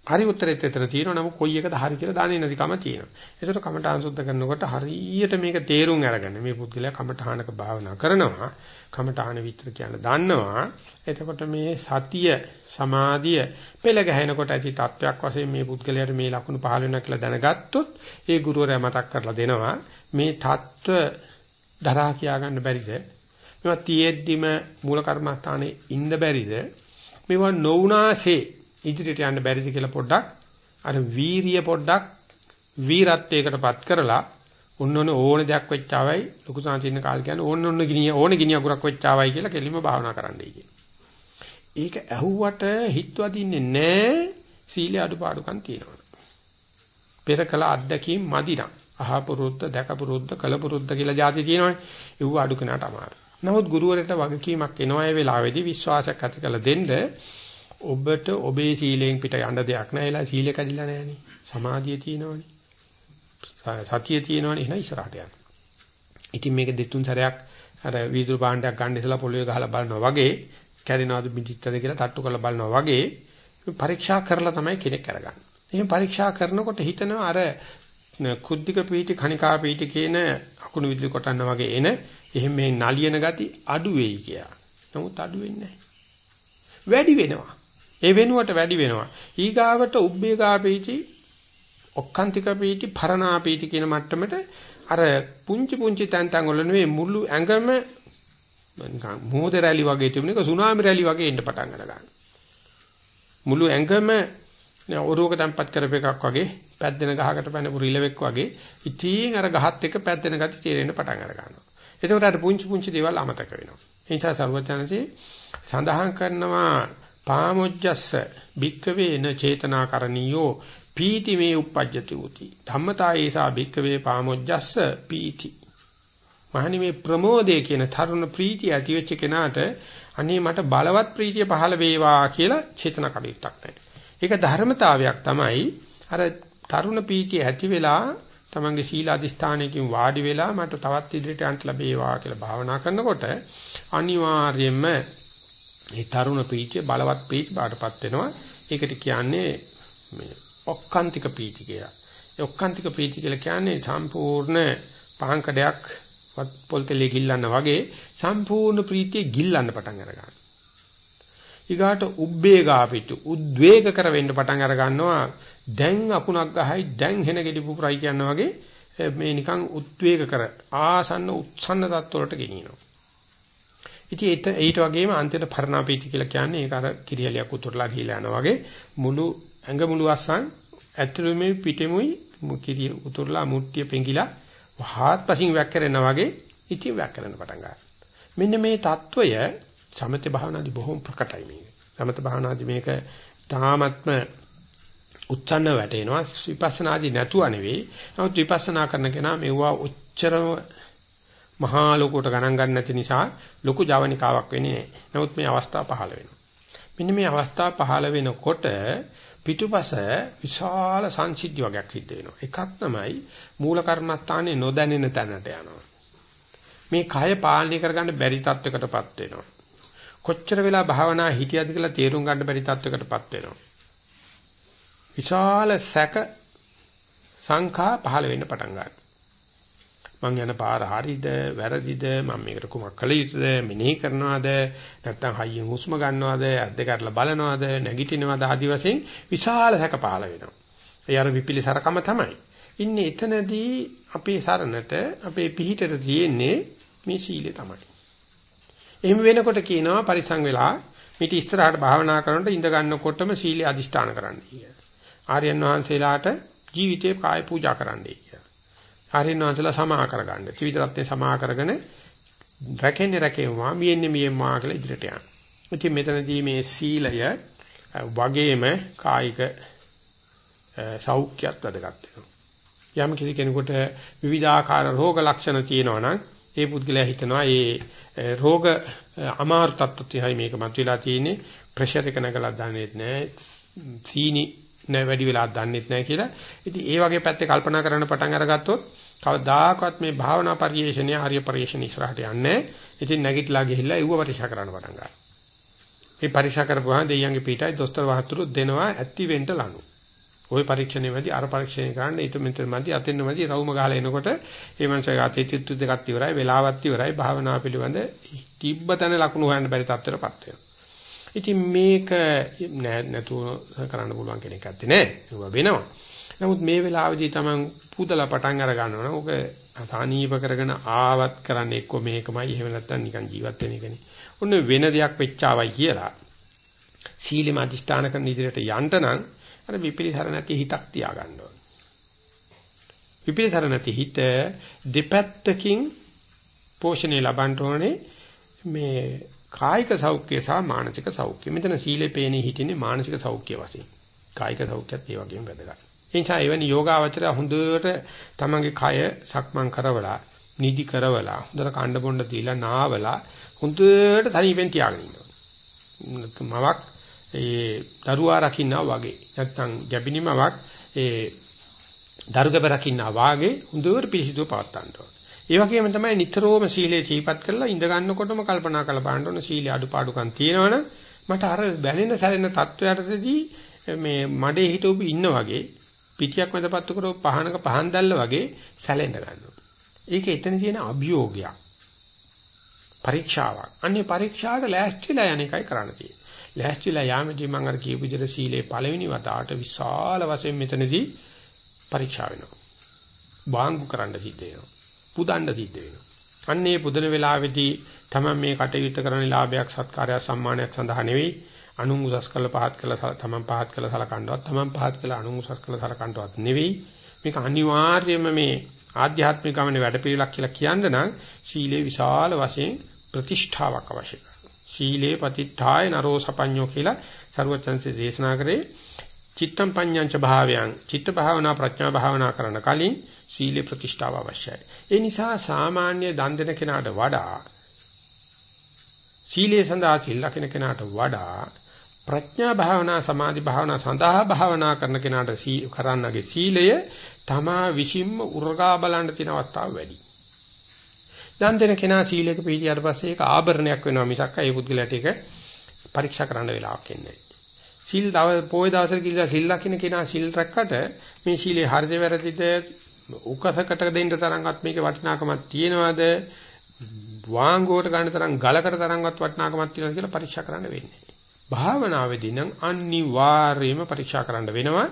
හරි උත්තරෙත් එතන තියෙනවා නමුත් කොයි එකද හරි කියලා දන්නේ නැතිකම තියෙනවා. ඒකට කමඨාන් සුද්ධ කරනකොට හරියට මේක තේරුම් අරගන්න මේ පුද්ගලයා කමඨානක භාවනා කරනවා. කමඨාන විතර කියන දන්නවා. එතකොට මේ සතිය සමාධිය පෙළ ගැහෙනකොට ඇති තත්වයක් වශයෙන් මේ පුද්ගලයාට මේ ලක්ෂණ පහළ වෙනවා කියලා දැනගත්තොත් ඒ ගුරුවරයා මතක් කරලා දෙනවා මේ තත්ව දරා කියා ගන්න බැරිද? මේවා තියෙද්දිම මූල කර්මස්ථානයේ ඉන්න බැරිද? මේවා නොවුනාසේ ඉදිරියට යන්න බැරිද කියලා පොඩ්ඩක් අර වීරිය පොඩ්ඩක් වීරත්වයකටපත් කරලා ඔන්නෝන ඕන දෙයක් වෙච්චාවයි ලොකු සංසින්න කාල් කියන්නේ ඕන්න ඕන ගිනිය ඕන ගිනිය අගුරක් වෙච්චාවයි කියලා කෙලිම භාවනා කරන්නයි කියන්නේ ඒක ඇහුවට හිත වදින්නේ නැහැ සීල අඩුපාඩුකම් තියෙනවා. පෙර කළ අත්දැකීම් මදිනම් අහපුරුද්ද දැකපුරුද්ද කලපුරුද්ද කියලා જાති තියෙනවනේ. ඒව අඩු කෙනාට අමාරුයි. නමුත් ගුරුවරට වගකීමක් එනවා ඒ වෙලාවේදී විශ්වාසයක් ඇති කරලා දෙන්න ඔබට ඔබේ සීලයෙන් පිට යන්න දෙයක් නැහැ. ඒලා සීලය කැඩිලා නැහනේ. සමාධිය තියෙනවනේ. සතිය තියෙනවනේ. එහෙනම් ඉස්සරහට යන්න. ඉතින් මේක දෙතුන් සැරයක් අර වීදුරු භාණ්ඩයක් ගන්න ඉස්සලා පොළවේ ගහලා බලනවා වගේ කැඩෙනවද මිදිත්තද කියලා තට්ටු කරලා බලනවා වගේ පරීක්ෂා කරලා තමයි කෙනෙක් කරගන්නේ. එහෙනම් පරීක්ෂා කරනකොට හිතනවා අර කුද්ධික පීටි කණිකා පීටි කියන අකුණු විදුලි කොටන්න වගේ එන එහෙම මේ නලියන ගති අඩු වෙයි කියලා. නමුත් අඩු වෙන්නේ වැඩි වෙනවා. ඒ වෙනුවට වැඩි වෙනවා. ඊගාවට උබ්බේගා පීටි ඔක්කාන්තික පීටි පරණා පීටි කියන මට්ටමට අර පුංචි පුංචි තැන් තැන් වල නෙවෙයි මුළු ඇඟම මොහොත රැලි වගේ තිබුණේක සුනාමි රැලි වගේ එන්න පටන් ගන්නවා. මුළු ඇඟම ඔරුවක තැම්පත් කරපු එකක් වගේ පැද්දෙන ගහකට පැනපු රිලෙවෙක් වගේ ඉතින් අර ගහත් එක්ක පැද්දෙන ගති තේරෙන්න පටන් අර ගන්නවා. එතකොට අර පුංචි පුංචි දේවල් අමතක වෙනවා. ඒ නිසා සර්වඥාන්සේ සඳහන් කරනවා පාමොජ්ජස්ස භික්කවේන චේතනාකරණියෝ පීති මේ uppajjati uti ධම්මතායේසා භික්කවේ පාමොජ්ජස්ස පීති මහණි මේ ප්‍රමෝදය කියන තරුණ ප්‍රීතිය ඇති වෙච්ච කෙනාට අනේ මට බලවත් ප්‍රීතිය පහළ වේවා කියලා චේතනා කඩਿੱත්තක් නැහැ. ඒක ධර්මතාවයක් තමයි අර තරුණ ප්‍රීතිය ඇති වෙලා තමන්ගේ සීල අධිෂ්ඨානයකින් වාඩි වෙලා මට තවත් ඉදිරියට යන්න ලැබේවා කියලා භාවනා කරනකොට අනිවාර්යයෙන්ම මේ තරුණ ප්‍රීතිය බලවත් ප්‍රීති බාටපත් වෙනවා. ඒකට කියන්නේ මේ ඔක්කාන්තික ප්‍රීති කියලා. ඒ ඔක්කාන්තික ප්‍රීති කියලා කියන්නේ සම්පූර්ණ පහංකඩයක් පොල් තෙලේ ගිල්ලන්න වගේ සම්පූර්ණ ප්‍රීතිය ගිල්ලන්න පටන් අරගන්නවා. ඊගාට උබ්බේගා පිටු උද්වේග කර වෙන්න පටන් අර ගන්නවා දැන් අකුණක් ගහයි දැන් හෙන ගෙඩි පුපුරයි කියනවා වගේ මේ නිකන් උද්වේග කර ආසන්න උත්සන්න තත්ත්වවලට ගෙනියනවා. ඉතින් ඊට වගේම අන්තිමට පරණාපීති කියලා කියන්නේ ඒක අර කිරියලියක් උතුරලා ගිහලා යනවා වගේ මුළු ඇඟ මුළු අස්සන් ඇතුළෙමයි පිටෙමුයි කිරිය උතුරලා මුට්ටිය පෙඟිලා හාත්පසින් වැක්කරෙනා වගේ ඉතින් වැක්කරන පටන් ගන්නවා. මෙන්න මේ తত্ত্বය සමත භාවනාදී බොහොම ප්‍රකටයි මේක. සමත භාවනාදී මේක තාමත්ම උච්චන්න වැටෙනවා විපස්සනාදී නැතුව නෙවෙයි. නමුත් විපස්සනා කරන කෙනා මෙවුවා උච්චරම මහා ලෝකයට ගණන් ගන්න නැති නිසා ලොකු ජවනිකාවක් වෙන්නේ නැහැ. නමුත් මේ අවස්ථාව පහළ වෙනවා. මෙන්න මේ අවස්ථාව පහළ වෙනකොට පිටුපස විශාල සංසිද්ධි වගේක් සිද්ධ වෙනවා. එකක් තමයි මූල කර්මස්ථානේ නොදැනෙන තැනට යනවා. මේ කය පාලනය කරගන්න බැරි තත්වයකටපත් වෙනවා. කොච්චර වෙලා භාවනා හිටියද කියලා තේරුම් ගන්න බැරි තත්වයකටපත් වෙනවා. විශාල සැක සංඛා පහළ වෙන්න පටන් ගන්නවා. මං යන පාර හරිද වැරදිද මම මේකට කුමක් කළ යුතුද මෙනෙහි කරනවද නැත්නම් හයියෙන් හුස්ම ගන්නවද අද්ද කරලා බලනවද නැගිටිනවද ආදි වශයෙන් විශාල සැක පහළ වෙනවා. ඒ අර විපිලිසරකම තමයි. ඉන්නේ එතනදී අපේ සරණට අපේ පිහිටට තියෙන්නේ මේ සීලය තමයි. එහෙම වෙනකොට කියනවා පරිසං වෙලා මිට ඉස්සරහට භාවනා කරනකොට ඉඳ ගන්නකොටම සීලය අදිෂ්ඨාන කරන්න කියලා. ආර්යයන් වහන්සේලාට ජීවිතේ කාය පූජා කරන්නයි කියලා. ආර්යයන් වහන්සේලා සමා කරගන්න. ත්‍රිවිධ රත්නේ සමා කරගෙන රැකෙන්නේ රැකෙවවා මියෙන්නේ මියෙම්මා කියලා ඉදිරියට යනවා. ඉතින් මෙතනදී මේ සීලය වගේම කායික සෞඛ්‍යයත් වැදගත් වෙනවා. යම් කිසි කෙනෙකුට විවිධාකාර රෝග ලක්ෂණ තියෙනවා නම් ඒ පුද්ගලයා හිතනවා ඒ රෝග අමාරු තත්ත්වයයි මේක මතුවලා තියෙන්නේ ප්‍රෙෂර් එක නැගලා දන්නේ නැහැ සීනි නැ වැඩි වෙලා දන්නේ නැහැ කියලා. ඉතින් ඒ වගේ පැත්තේ කල්පනා කරන්න පටන් අරගත්තොත් කවදාකවත් මේ භාවනා පරිේශණය ආර්ය පරිේශණ ඉස්සරහට යන්නේ ඉතින් නැගිටලා ගිහිල්ලා ඒව පරීක්ෂා කරන්න පටන් ගන්නවා. මේ පරීක්ෂා කරපුවාම දෙයියන්ගේ පීඨයි දොස්තර වහතුරු දෙනවා ඇත්ති වෙන්න ලනු. ওই පරීක්ෂණයේදී අර පරීක්ෂණය කරන්න ඊට මෙතන මැදි අතෙන්න මැදි රවුම ගහලා එනකොට ඒ මනුස්සයා අතේ චිත්තු දෙකක් ඉවරයි වෙලාවත් ඉවරයි භාවනා පිළිබඳ තිබ්බතන ලකුණු හොයන්න බැරි තත්ත්වයකටපත් වෙනවා. ඉතින් මේක නැතුව කරන්න පුළුවන් කෙනෙක් ඇත්තේ නෑ. ඒක වෙනවා. නමුත් මේ වෙලාවේදී Taman පුතලා පටන් අර ගන්නවා නම් ඔක අසානීප කරගෙන ආවත් කරන්නේ එක්ක මේකමයි එහෙම නැත්නම් නිකන් ජීවත් වෙන එකනේ. ඔන්න වෙන දෙයක් වෙච්චාවයි කියලා සීලෙම අදිෂ්ඨාන කරන ඉදිරියට යන්න නම් අර විපිලිසර නැති හිතක් තියාගන්න ඕන. විපිලිසර නැති හිත දෙපැත්තකින් පෝෂණය ලබන්න ඕනේ මේ කායික සෞඛ්‍ය සහ මානසික සෞඛ්‍ය. මෙතන සීලේ පේනේ හිටින්නේ මානසික සෞඛ්‍ය වශයෙන්. කායික සෞඛ්‍යත් ඒ වගේම වැදගත්. ඒ නිසා එවැනි යෝගාවචරය හොඳට තමන්ගේ කය සක්මන් කරවලා, නිදි කරවලා, හොඳට කණ්ඩ බොණ්ඩ දීලා නාවලා හොඳට තනියෙන් තියාගෙන ඉන්නවා. මවක් ඒ දරුවා රකින්නා වගේ නැත්නම් ගැබිනිමවක් ඒ දරුගබ රකින්නා වාගේ හොඳට පිළිසිදුව පවත්තන්න ඕන. ඒ වගේම තමයි නිතරම සීලේ සීපත් කරලා ඉඳ ගන්නකොටම කල්පනා කරලා බලන්න ඕන සීලේ අඩුපාඩුකම් තියෙනවනම් මට අර බැනෙන සැලෙන තත්වයටදී මේ මඩේ හිටවපු ඉන්න වගේ පිටියක් මැදපත්තු කරව පහනක පහන් දැල්ල වගේ සැලෙන්න ගන්නවා. ඒක එතන තියෙන අභියෝගයක්. පරීක්ෂාවක්. අන්නේ පරීක්ෂාවට ලෑස්තිලා යන එකයි කරන්න තියෙන්නේ. ලෑස්තිලා යාමේදී මම අර කියපු විදිහට සීලේ පළවෙනි වතාවට විශාල වශයෙන් මෙතනදී පරීක්ෂා වෙනවා. වාංගු කරන්න සිද්ධ වෙනවා. පුදන්න සිද්ධ වෙනවා. අන්නේ පුදන වෙලාවේදී තමයි මේ කටයුත්ත කරන ලාභයක් සත්කාරයක් සම්මානයක් සඳහා නෙවෙයි අනුන් උසස් කළ පහත් කළ තමන් පහත් කළ සලකන්නවත් තමන් පහත් කළ අනුන් උසස් කළ සලකන්නවත් නෙවෙයි මේක අනිවාර්යයෙන්ම මේ ආධ්‍යාත්මික ගමනේ වැඩපිළිවෙලක් කියලා කියන්න නම් සීලේ විශාල වශයෙන් ප්‍රතිෂ්ඨාවක් අවශ්‍යයි. සීලේ පතිත්ථාය නරෝ සපඤ්ඤෝ කියලා සරුවචන්සේ දේශනා කරේ චිත්තම් පඤ්ඤංච භාවයන් චිත්ත භාවනා ප්‍රඥා භාවනා කරන කලින් සීලේ ප්‍රතිෂ්ඨාව අවශ්‍යයි. ඒ නිසා සාමාන්‍ය දන් දෙන කෙනාට වඩා සීලේ සඳහා සිල් ලකින කෙනාට වඩා ප්‍රඥා භාවනා සමාධි භාවනා සඳහා භාවනා කරන කෙනාට කරන්නගේ සීලය තමා විසින්ම උරගා බලන්න තියෙන අවස්ථාව වැඩි. දන් දෙන කෙනා සීලයක පිළිපිටියට පස්සේ ඒක ආභරණයක් වෙනවා මිසක් ඒ පුද්ගලයාට ඒක පරීක්ෂා කරන්න වෙලාවක් එන්නේ සිල් දව පොය දවසට කියලා සිල් ලකින කෙනා සිල් රැක්කට මේ සීලේ හරිද වැරදිද උකසකට දෙන්න තරම්වත් මේකේ වටිනාකමක් තියෙනවද වාංගුවට ගන්න තරම් ගලකට තරම්වත් වටිනාකමක් තියෙනවද කියලා පරීක්ෂා කරන්න වෙන්නේ. භාවනාවේදී නම් අනිවාර්යයෙන්ම පරීක්ෂා කරන්න වෙනවා.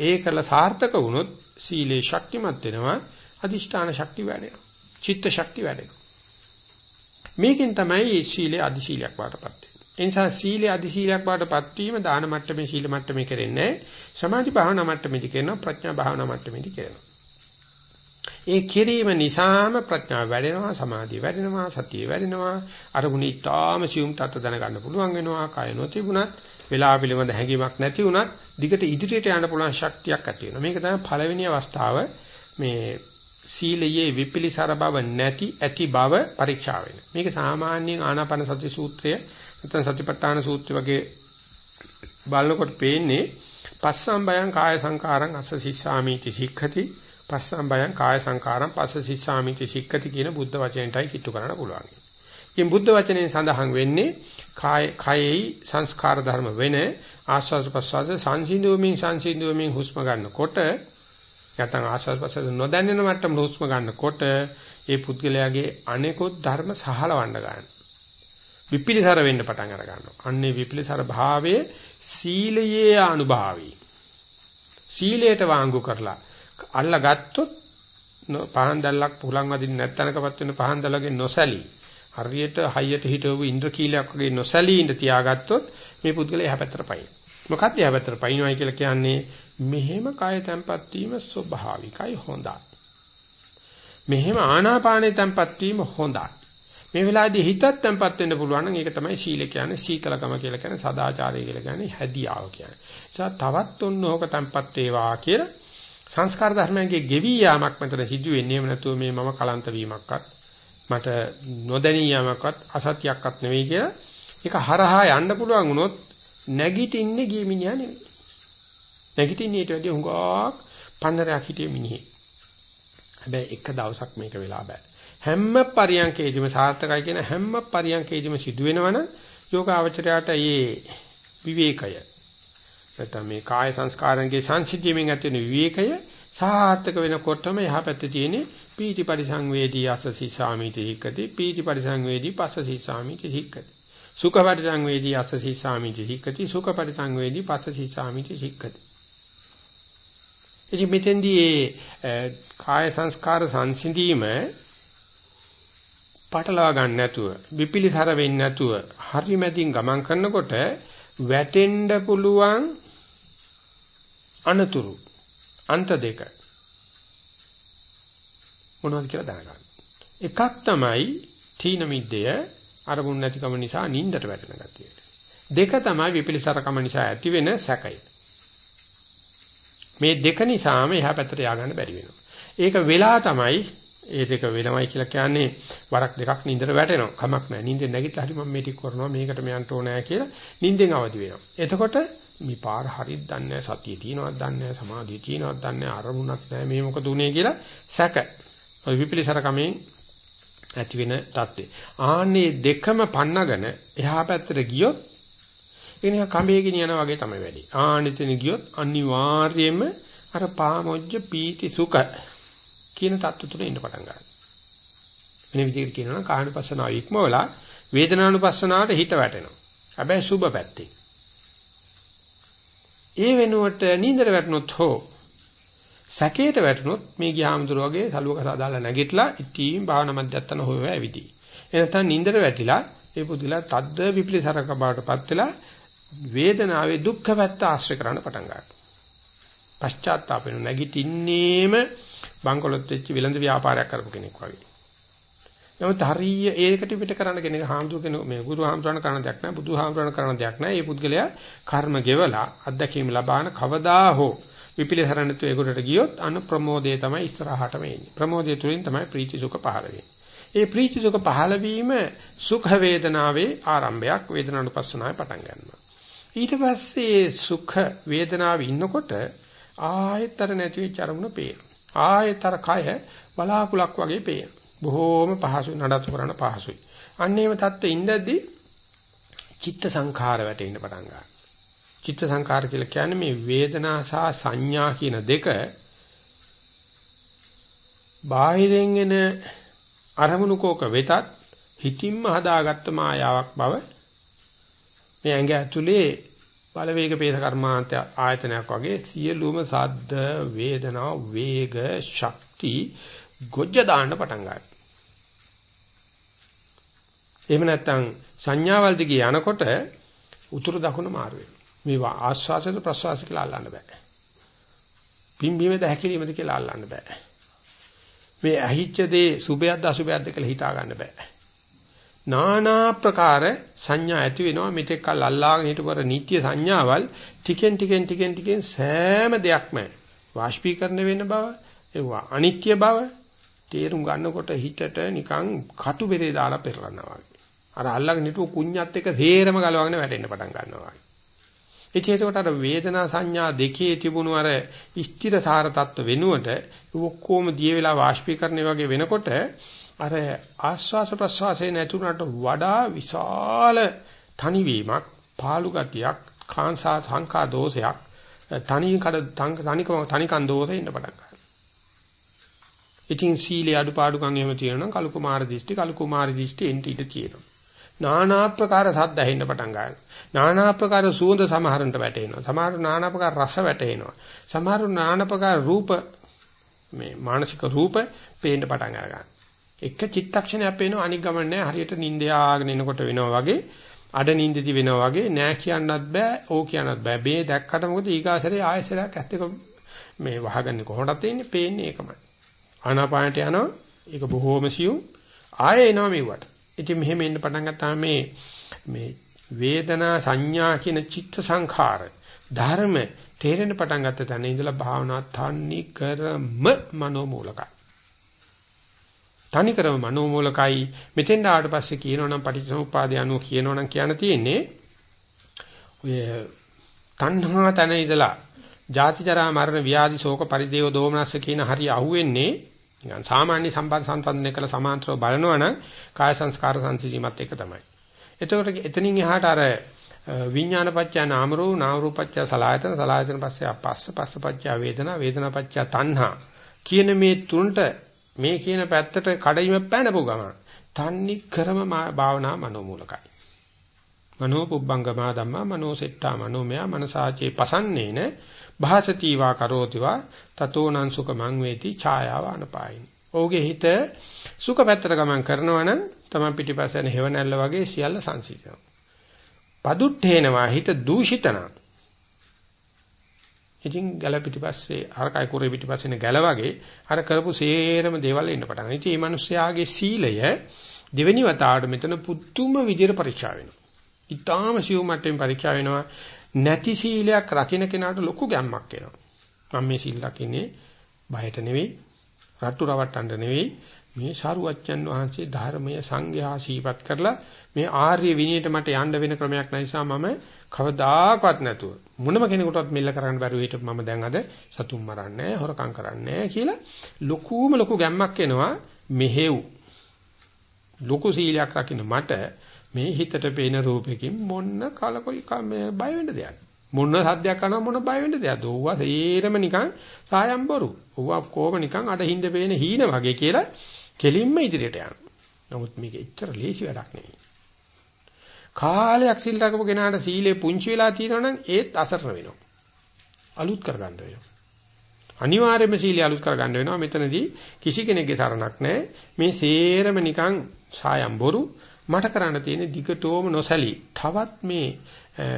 ඒකල සාර්ථක වුණොත් සීලේ ශක්තිමත් වෙනවා, අදිෂ්ඨාන ශක්තිය වැඩෙනවා. චිත්ත ශක්තිය වැඩෙනවා. මේකෙන් තමයි සීලේ අදි සීලයක් වාටපත් වෙන්නේ. ඒ නිසා සීලේ අදි සීලයක් වාටපත් වීම දාන මට්ටමේ සීල මට්ටමේ කරන්නේ සමාධි භාවනා මට්ටමේදී කරනවා ප්‍රඥා භාවනා මට්ටමේදී කරනවා. ඒ කිරීම නිසාම ප්‍රඥාව වැඩෙනවා සමාධිය වැඩෙනවා සතිය වැඩෙනවා. අරමුණ ඊටාම සියුම් තත්ත දැනගන්න පුළුවන් වෙනවා. කය නොතිබුණත් වෙලාව පිළිබඳ හැඟීමක් නැති වුණත් දිගට ඉදිරියට යන්න පුළුවන් ශක්තියක් ඇති වෙනවා. මේක තමයි පළවෙනි අවස්ථාව. මේ සීලයේ විපිලිසර බව නැති ඇති බව පරීක්ෂා වෙන. මේක සාමාන්‍යයෙන් ආනාපාන සති සූත්‍රය නැත්නම් සතිපට්ඨාන සූත්‍රය වගේ බලනකොට පේන්නේ පස්සම් බයං කාය සංකාරං අස්ස සිස්සාමීති සික්ඛති. පස්සම් බයං කාය සංකාරං පස්ස සිස්සාමීති සික්ඛති කියන බුද්ධ වචනයටයි කිට්ටු කරන්න පුළුවන්. ඉතින් බුද්ධ වචනයෙන් සඳහන් වෙන්නේ කාය කයෙහි සංස්කාර ධර්ම වෙන ආස්වාද ප්‍රසවාස සංසිඳුවමින් සංසිඳුවමින් හුස්ම ගන්නකොට නැත්නම් ආස්වාද ප්‍රසවාස නොදැන්නෙන මට්ටම හුස්ම ගන්නකොට ඒ පුද්ගලයාගේ අනෙකුත් ධර්ම සහලවන්න ගන්නවා. විපිලිසර වෙන්න පටන් අර ගන්නවා. අන්නේ විපිලිසර භාවයේ සීලයේ අනුභවී. සීලයට වාංගු කරලා අල්ලා ගත්තොත් පහන් දැල්ලක් පුලන් වදින්න නැත්තනකපත් වෙන පහන් දැල්ලගේ නොසැලී හරියට හයියට හිටවපු ඉන්ද්‍රකීලයක් වගේ නොසැලී ඉඳ තියාගත්තොත් මේ පුද්ගලයා එහා පැත්තට පයින්. මොකක්ද එහා පැත්තට පයින්වයි කියලා කියන්නේ මෙහෙම කය තැම්පත් වීම ස්වභාවිකයි හොඳයි. මෙහෙම ආනාපානේ තැම්පත් වීම හොඳයි. මේ වෙලාවේදී හිතත් තැම්පත් වෙන්න පුළුවන් නම් ඒක තමයි සීල කියන්නේ සීකලකම කියලා කියන්නේ සදාචාරය කියලා කියන්නේ හැදියාව කියන්නේ. ඒ තවත් ඔන්න ඕක තැම්පත් වේවා කියලා සංස්කාර ධර්මයන්ගේ ගෙවි යාමක් මතර සිදු වෙන්නේ එහෙම නැතුව මේ මම කලන්ත වීමක්වත් මට නොදැනී යාමක්වත් අසත්‍යයක්වත් නෙවෙයි කියලා ඒක හරහා යන්න පුළුවන් වුණොත් නැගිටින්නේ ගිය මිනිහා නෙවෙයි. නැගිටින්නේ ඊට වැඩිය හුඟක් පන්නරයක් හිටිය මිනිහෙක්. හැබැයි එක දවසක් මේක වෙලා බෑ. හැම පරියන්කේදීම සාර්ථකයි කියන හැම පරියන්කේදීම සිදු වෙනවනම් යෝගාවචරයට මේ විවේකය නැත්නම් මේ කාය සංස්කාරන්ගේ සංසිද්ධියමින් ඇති වෙන විවේකය සාර්ථක වෙනකොටම එහා පැත්තේ තියෙන පීති පරිසංවේදී අසසී සාමිති හික්කති පීති පරිසංවේදී පස්සසී සාමිති හික්කති සුඛ පරිසංවේදී අසසී සාමිති හික්කති සුඛ පරිසංවේදී පස්සසී සාමිති හික්කති ඉතින් මෙතෙන්දී කාය සංස්කාර සංසිඳීම පටලවා ගන්න නැතුව විපිලිසර වෙන්නේ නැතුව හරි මැදින් ගමන් කරනකොට වැටෙන්න පුළුවන් අනතුරු අන්ත දෙක මොනවද කියලා දැනගන්න. එකක් තමයි තීන මිද්දය අරමුණ නැතිකම නිසා නින්දට වැටෙන ගතිය. දෙක තමයි විපිලිසරකම නිසා ඇති වෙන සැකය. මේ දෙක නිසාම එහා පැත්තට ය아가න්න බැරි වෙනවා. ඒක වෙලා තමයි ඒ දෙක වෙනවයි කියලා කියන්නේ වරක් දෙකක් නින්දට වැටෙනවා. කමක් නැහැ. නින්දෙන් නැගිටලා හරි මම මේ ටික කරනවා මේකට මෙයන්ට ඕනෑ කියලා නින්දෙන් අවදි වෙනවා. එතකොට මේ පාර හරියට දන්නේ නැහැ සතිය තියෙනවද දන්නේ නැහැ සමාධිය තියෙනවද දන්නේ නැහැ අරමුණක් නැහැ මේ මොකද උනේ කියලා සැක. ඔය විපිලිසර කමෙන් ඇති වෙන தත්ත්වේ. ආන්නේ දෙකම පන්නගෙන එහා පැත්තට ගියොත් ඒ නිකන් කඹේ ගෙනියන වගේ තමයි වැඩි. ආනිතෙන ගියොත් අනිවාර්යයෙන්ම අර පාමොජ්ජ පීති සුඛ කියන தත්ත්ව තුන ඉන්න පටන් ගන්නවා. වෙන විදිහට කියනවා නම් කායනුපස්සනාව ඉක්මවලා වේදනානුපස්සනාවට හිත වැටෙනවා. හැබැයි සුබ පැත්තේ. ඒ වෙනුවට නින්දර වැටුනොත් හෝ සැකේට වැටුනොත් මේ ගියාමතුරු වගේ සලුවක සාදාලා නැගිටලා ඉතින් භාවනා මධ්‍යස්ථාන හොය හොය ඇවිදි. එනතන නින්දර වැටිලා ඒ පුදුලා තද්ද විපලිසරක බවටපත් වෙලා වේදනාවේ දුක්ඛ පැත්ත ආශ්‍රය කරන්න පටන් ගන්නවා. පශ්චාත්තාප වෙන නැගිටින්නේම බංකොලොත් වෙච්ච විලඳ ව්‍යාපාරයක් කරපු කෙනෙක් වගේ. නමුත් හරිය ඒකට පිට කරන්න කෙනෙක් හාමුදුර කෙනෙක් මේ ගුරු හාමුදුරණ කරන දෙයක් නෑ බුදු හාමුදුරණ කරන දෙයක් නෑ. මේ පුද්ගලයා කර්ම ගෙවලා අත්දැකීම් ලබාන කවදා හෝ විපිලිසරණතු ඒකට ගියොත් අනු ප්‍රමෝදයේ තමයි ඉස්සරහටම එන්නේ. ප්‍රමෝදයේ තුලින් තමයි ප්‍රීති සුඛ පහළ වෙන්නේ. ඒ ප්‍රීති සුඛ පහළ වීම සුඛ වේදනාවේ ආරම්භයක් වේදනානුපස්සනාවේ පටන් ගන්නවා. ඊට පස්සේ සුඛ වේදනාවේ ඉන්නකොට ආයතර නැති වෙච්ච අරමුණ පේනවා. ආයතර කය බලාකුලක් වගේ පේනවා. බොහෝම පහසු නඩත්තු කරන්න පහසුයි. අන්නේම தත්ත්වෙ ඉඳද්දී චිත්ත සංඛාර වැටෙන්න පටන් ගන්නවා. චිත්ත සංඛාර කියලා කියන්නේ මේ වේදනා සහ සංඥා කියන දෙක බාහිරින් එන අරමුණු කෝක වෙතත් හිතින්ම හදාගත්ත මායාවක් බව මේ ඇඟ ඇතුලේ බලවේග පේස කර්මාන්ත ආයතනයක් වගේ සියලුම සද්ද වේදනා වේග ශක්ති ගොජ්ජ දාන්න පටන් ගන්නවා. එහෙම නැත්නම් සංඥාවල් දිගේ යනකොට උතුරු දකුණ මාරු වෙනවා. මේ ආස්වාසයට ප්‍රසවාස කියලා අල්ලන්න බෑ. පිම්බීමේද හැකිලීමේද කියලා අල්ලන්න බෑ. මේ ඇහිච්ච දේ සුභයක්ද අසුභයක්ද කියලා හිතා ගන්න බෑ. නානා ප්‍රකාර සංඥා ඇති වෙනවා මෙතෙක් කල් අල්ලාගෙන හිටපර නිත්‍ය සංඥාවල් ටිකෙන් ටිකෙන් ටිකෙන් ටිකෙන් සෑම දෙයක්ම වාෂ්පීකරණය වෙන බව ඒවා අනිත්‍ය බව තේරුම් ගන්නකොට හිතට නිකන් කටු බෙරේ දාලා පෙරලනවා වගේ. අර අල්ලගෙන හිටපු කුඤ්ඤත් එක තේරම ගලවගෙන වැටෙන්න පටන් ගන්නවා වගේ. ඉතින් ඒකට අර වේදනා සංඥා දෙකේ තිබුණු අර ස්ථිර සාර තත්ත්ව වෙනුවට ඔක්කොම දිය වෙලා වාෂ්පීකරණය වගේ වෙනකොට අර ආස්වාස ප්‍රස්වාසයේ නැතුණට වඩා විශාල තනිවීමක්, පාළු ගතියක්, කාංසා සංකා දෝෂයක්, තනි කඩ තනිකම තනිකන් දෝෂෙ ඉන්න පටන් ගන්නවා. ඉතින් සීලේ අඩුපාඩුකම් එහෙම තියෙනවා නම් කලු කුමාර දිෂ්ටි කලු කුමාර දිෂ්ටි එන්ට ඉඳ තියෙනවා. নানা ආකාර සද්ද ඇහෙන්න පටන් ගන්නවා. নানা ආකාර සුවඳ සමහරන්ට වැටෙනවා. සමහර নানা ආකාර රස වැටෙනවා. සමහර নানা ආකාර රූප මේ මානසික රූප පේන්න පටන් ගන්නවා. එක චිත්තක්ෂණයක් පේනවා අනික් ගමන් නැහැ හරියට නිින්ද යාගෙන එනකොට වෙනවා වගේ අඩ නිින්දති වෙනවා වගේ නෑ කියන්නත් බෑ ඕ කියන්නත් බෑ මේ දැක්කට මොකද ඊගාසරේ ආයසරයක් ඇත්තක මේ වහගන්නේ කොහොමදත් ඉන්නේ පේන්නේ ඒකමයි ආනාපානට යනවා ඒක බොහෝම සියුම් ආයෙ එනවා මෙවට. ඉතින් මෙහෙම එන්න පටන් ගත්තාම මේ මේ වේදනා සංඥා කියන චිත්ත සංඛාර ධර්ම තේරෙන්න පටන් ගත්ත තැන ඉඳලා භාවනා තන්නි කරම මනෝමූලකයි. තනි කරම මනෝමූලකයි මෙතෙන් ආවට පස්සේ කියනවනම් පටිච්චසමුප්පාදය අනුව කියනවනම් කියන්න තියෙන්නේ ඔය තණ්හා තන ඉඳලා ජාති ජරා මරණ ව්‍යාධි ශෝක පරිදේව දෝමනස්ස කියන හරිය අහුවෙන්නේ නිකන් සාමාන්‍ය සම්බන්ධ සම්තන්දනය කළ සමාන්තරව බලනවා නම් කාය සංස්කාර සංසිඳීමත් එක තමයි. එතකොට එතනින් එහාට අර විඥානපච්චය නාම රූප නාම රූපච්චය සලආයතන සලආයතන පස්සේ අපස්ස පස්ස පච්චය වේදනා වේදනා පච්චය තණ්හා කියන මේ තුනට මේ කියන පැත්තට කඩයිම පැනපු ගමන් තන්නි ක්‍රම භාවනා මනෝමූලකයි මනෝ පුබ්බංගමා ධම්මා මනෝ සෙට්ටා මනෝමය මනසාචේ පසන්නේන භාසතිවා කරෝතිවා තතෝනං සුඛමං වේති ඡායාව අනපායිනි. ඔහුගේ හිත සුඛ පැත්තට ගමන් කරනවා නම් තමන් පිටිපස්ස යන හේවණැල්ල වගේ සියල්ල සංසිඳනවා. පදුට්ඨේනවා හිත දූෂිතන. ඉතින් ගල පිටිපස්සේ අරකයි කුරේ පිටිපස්සේ ගල වගේ අර කරපු සේරම දේවල් එන්න පටන් ගන්නවා. ඉතින් මේ මිනිස්යාගේ සීලය දෙවෙනි වතාවට මෙතන පුදුම විදියට පරීක්ෂා වෙනවා. ඊටාම සිව් මට්ටමින් පරීක්ෂා වෙනවා. නැති සීලයක් රකින්න කෙනාට ලොකු ගැම්මක් එනවා. මම මේ සීල් රකින්නේ බයට නෙවෙයි, රට්ටු රවට්ටන්න නෙවෙයි, මේ ශාරුවච්චන් වහන්සේ ධර්මයේ සංඝයා සීපත් කරලා මේ ආර්ය විනයට මට යන්න වෙන ක්‍රමයක් නිසා මම කවදාකවත් නැතුව මොනම කෙනෙකුටවත් මෙල්ල කරන්න බැරුව හිටපු මම දැන් අද සතුම් මරන්නේ හොරකම් කරන්නේ කියලා ලොකුම ලොකු ගැම්මක් එනවා. මෙහෙව්. ලොකු සීලයක් රකින්න මට මේ හිතට පේන රූපෙකින් මොන්න කලකොයි බය වෙන්න දෙයක් මොන සද්දයක් කරනවා මොන බය වෙන්න දෙයක්ද? ඕවා සේරම නිකන් සායම් බොරු. ඕවා කොහොම නිකන් අඩහින්ද පේන හීන වගේ කියලා කෙලින්ම ඉදිරියට යනවා. නමුත් මේක එච්චර ලේසි වැඩක් නෙවෙයි. කාලයක් සිල් රකපු කෙනාට සීලේ පුංචි වෙලා තියෙනවනම් ඒත් අසරණ වෙනවා. අලුත් කරගන්න වෙනවා. අනිවාර්යයෙන්ම සීලය අලුත් කරගන්න වෙනවා. මෙතනදී කිසි කෙනෙක්ගේ සරණක් නැහැ. මේ සේරම නිකන් සායම් බොරු මට කරන්න තියෙන දිගටෝම නොසලී. තවත් මේ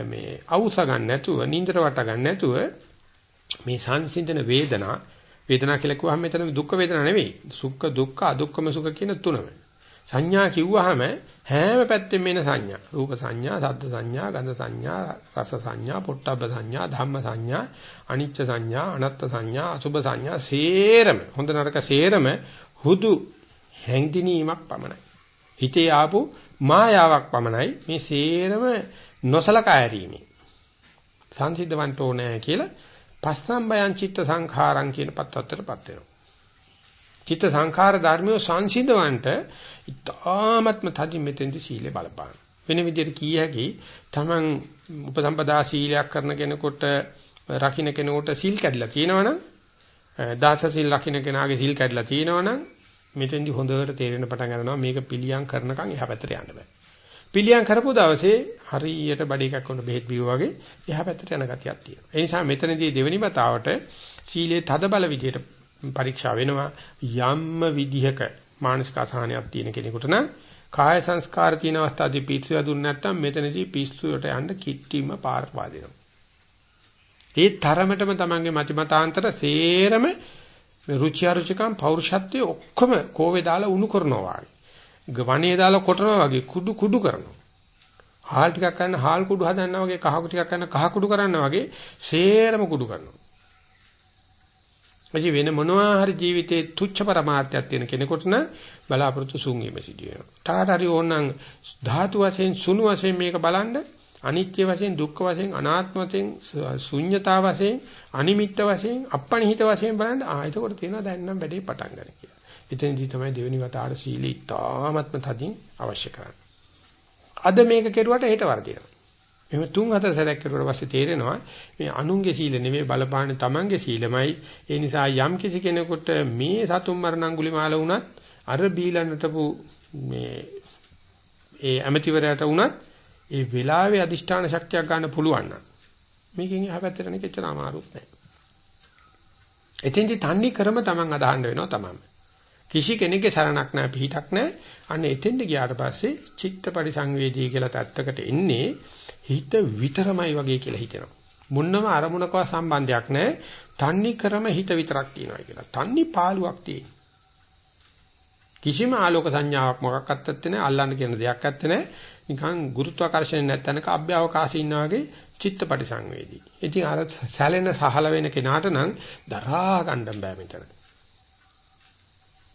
මේ අවුස ගන්න නැතුව නින්දට වට ගන්න නැතුව මේ සංසිඳන වේදනා වේදනා කියලා කිව්වහම මෙතන දුක් වේදනා නෙවෙයි. සුඛ දුක්ඛ අදුක්ඛම සුඛ කියන තුනම. සංඥා කිව්වහම හැම පැත්තෙම එන සංඥා. රූප සංඥා සද්ද සංඥා ගන්ධ සංඥා රස සංඥා පොට්ටබ්බ සංඥා ධම්ම සංඥා අනිච්ච සංඥා අනත්ත් සංඥා අසුභ සංඥා සේරම හොඳ නරක සේරම හුදු හැඟිනීමක් පමණයි. හිතේ ආපු මායාවක් පමණයි මේ සේරම නොසලකා ඇරීමේ සංසිද්ධවන්ට ඕනෑ කියලා පස්සම්බයං චිත්ත සංඛාරං කියන පත්තතරපත් වෙනවා. චිත්ත සංඛාර ධර්මිය සංසිද්ධවන්ට ඉතාමත්ම තදි මෙතෙන්දි සීලේ බලපාන. වෙන විදිහට කිය හැකි තමන් උපසම්පදා සීලයක් කරන කෙනෙකුට රකින්න කෙනෙකුට සීල් කැඩලා තියෙනවනම් දාස සීල් රකින්න කෙනාගේ සීල් කැඩලා තියෙනවනම් මෙතෙන්දි හොඳට තේරෙන පටන් ගන්නවා මේක පිළියම් කරනකම් එහා පැත්තට යන්න බෑ. පිළියම් කරපු දවසේ හරියට බඩ එකක් වුණ බෙහෙත් බිව්ව වගේ එහා පැත්තට යන ගතියක් තියෙනවා. ඒ නිසා මෙතනදී දෙවෙනි වතාවට සීලේ තද බල විදියට පරීක්ෂා වෙනවා යම්ම විදිහක මානසික අසහනයක් තියෙන කෙනෙකුට නම් කාය සංස්කාර තියෙන අවස්ථාවේදී පිස්සුව දුන්නේ නැත්නම් මෙතනදී පිස්සුවට යන්න කිට්ටිම පාර පාදිනවා. ඒ තරමටම තමන්ගේ මතිමතාන්තර සේරම රුචි අරුචිකම් පෞරුෂත්වයේ ඔක්කොම කෝවේ දාලා උණු කරනවා වගේ. වණේ දාලා කොටනවා වගේ කුඩු කුඩු කරනවා. හාල් ටිකක් ගන්න හාල් කුඩු හදන්නා වගේ කහ ටිකක් ගන්න කහ කුඩු කරනවා වගේ සේරම කුඩු කරනවා. එජි වෙන මොනවා හරි ජීවිතේ තුච්ච પરමාර්ථයක් තියෙන කෙනෙකුට නම් බලාපොරොත්තු සුන් වීම සිදු වෙනවා. තාට හරි ඕනනම් ධාතු වශයෙන් සුණු වශයෙන් මේක බලන්න අනිත්‍ය වශයෙන් දුක්ඛ වශයෙන් අනාත්ම වශයෙන් ශුන්්‍යතා වශයෙන් අනිමිත්ත වශයෙන් අපනිහිත වශයෙන් බලන්න ආ එතකොට තියෙනවා දැන් නම් වැඩේ පටන් ගන්න කියලා. එතනදී තමයි දෙවෙනි වතාවට සීලී තාමත්ම තදින් අවශ්‍ය කරන්නේ. අද මේක කෙරුවට හෙට වර්ධිනවා. එහෙම තුන් හතර සැරයක් කරුවාට පස්සේ තේරෙනවා මේ අනුන්ගේ සීල නෙමෙයි බලපාන තමන්ගේ සීලමයි ඒ නිසා යම් කිසි කෙනෙකුට මේ සතුම් මරණංගුලි මාල වුණත් අර බීලන්නටපු මේ ඒ ඇමතිවරයාට වුණත් ඒ වෙලාවේ අදිෂ්ඨාන ශක්තියක් ගන්න පුළුවන් නම් මේකෙන් එහා පැත්තට යන්නේ කෙච්චර අමාරුත් නැහැ. එතෙන්දි තන්නේ ක්‍රම තමන් අදහන්න වෙනවා තමන්. කිසි කෙනෙක්ගේ සරණක් නැහැ පිහිටක් නැහැ. අන්න එතෙන්ද ගියාට පස්සේ චිත්තපටි සංවේදී කියලා තත්ත්වකට එන්නේ හිත විතරමයි වගේ කියලා හිතෙනවා. මුන්නම අරමුණකව සම්බන්ධයක් නැහැ. තන්නේ ක්‍රම හිත විතරක් තියෙනවා කියලා. තන්නේ පාළුවක් තියෙනවා. කිසිම ආලෝක සංඥාවක් මොකක්වත් නැත්තේ නෑ අල්ලන්න කියන දෙයක් නැත්තේ නෑ නිකන් ගුරුත්වාකර්ෂණය නැත්නම්ක අභ්‍යවකාශී ඉන්නා වගේ චිත්තපටි සංවේදී. ඉතින් අර සැලෙන සහල වෙන කෙනාට නම් දරා ගන්න බෑ මෙතන.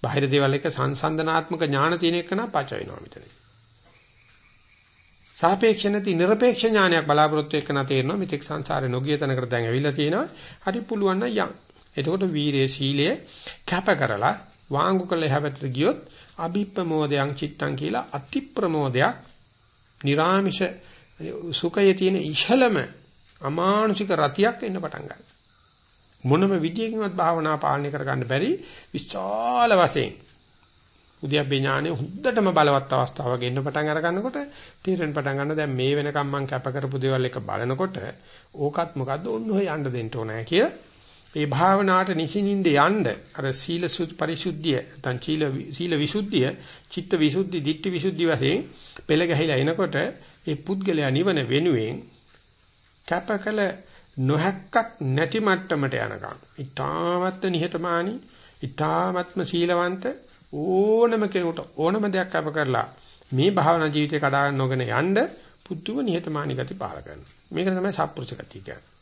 බාහිර දේවල් එක සංසන්දනාත්මක ඥාන තියෙන එක නම් පච වෙනවා මෙතන. සාපේක්ෂ නැති নিরপেক্ষ ඥානයක් බලාපොරොත්තු එක්ක නැ තේරෙනවා මෙතෙක් සංසාරේ නොගිය තැනකට දැන් ඇවිල්ලා තියෙනවා. හරි පුළුවන් නම් යන්. එතකොට වීරයේ සීලය කැප කරලා වාංගු කළ හැවතට ගියොත් අභිප්‍රමෝදයන් චිත්තං කියලා අති ප්‍රමෝදයක් නිරාමිෂ සුඛයේ තියෙන ඉහළම අමානුෂික රතියක් එන්න පටන් ගන්නවා. මොනම විදියකින්වත් භාවනා පාලනය කරගන්න බැරි විශාල වශයෙන් උද්‍යප්පේ ඥානෙ හුද්දටම බලවත් අවස්ථාවක එන්න පටන් අර ගන්නකොට තීරණ පටන් ගන්න දැන් මේ වෙනකම් මම කැප කරපු දේවල් එක බලනකොට ඕකත් මොකද්ද ඔන්න ඔය යන්න දෙන්න ඕනෑ කියලා ඒ භාවනාවට නිසින්ින්ද යන්න අර සීල පරිශුද්ධිය නැත්නම් සීල සීල විසුද්ධිය චිත්ත විසුද්ධි ditthi විසුද්ධි වශයෙන් පෙළ ගැහිලා එනකොට ඒ පුද්ගලයා නිවන වෙනුවෙන් කැපකල නොහැක්කක් නැති මට්ටමට යනකම් ඊ타මත්ම නිහතමානී ඊ타මත්ම සීලවන්ත ඕනම කෙනෙකුට ඕනම දෙයක් අප කරලා මේ භාවනා ජීවිතේ කඩා නොගෙන යන්න පුදුම නිහතමානී ගති පාල කරනවා. මේක තමයි සත්පුරුෂ ගතිය කියන්නේ.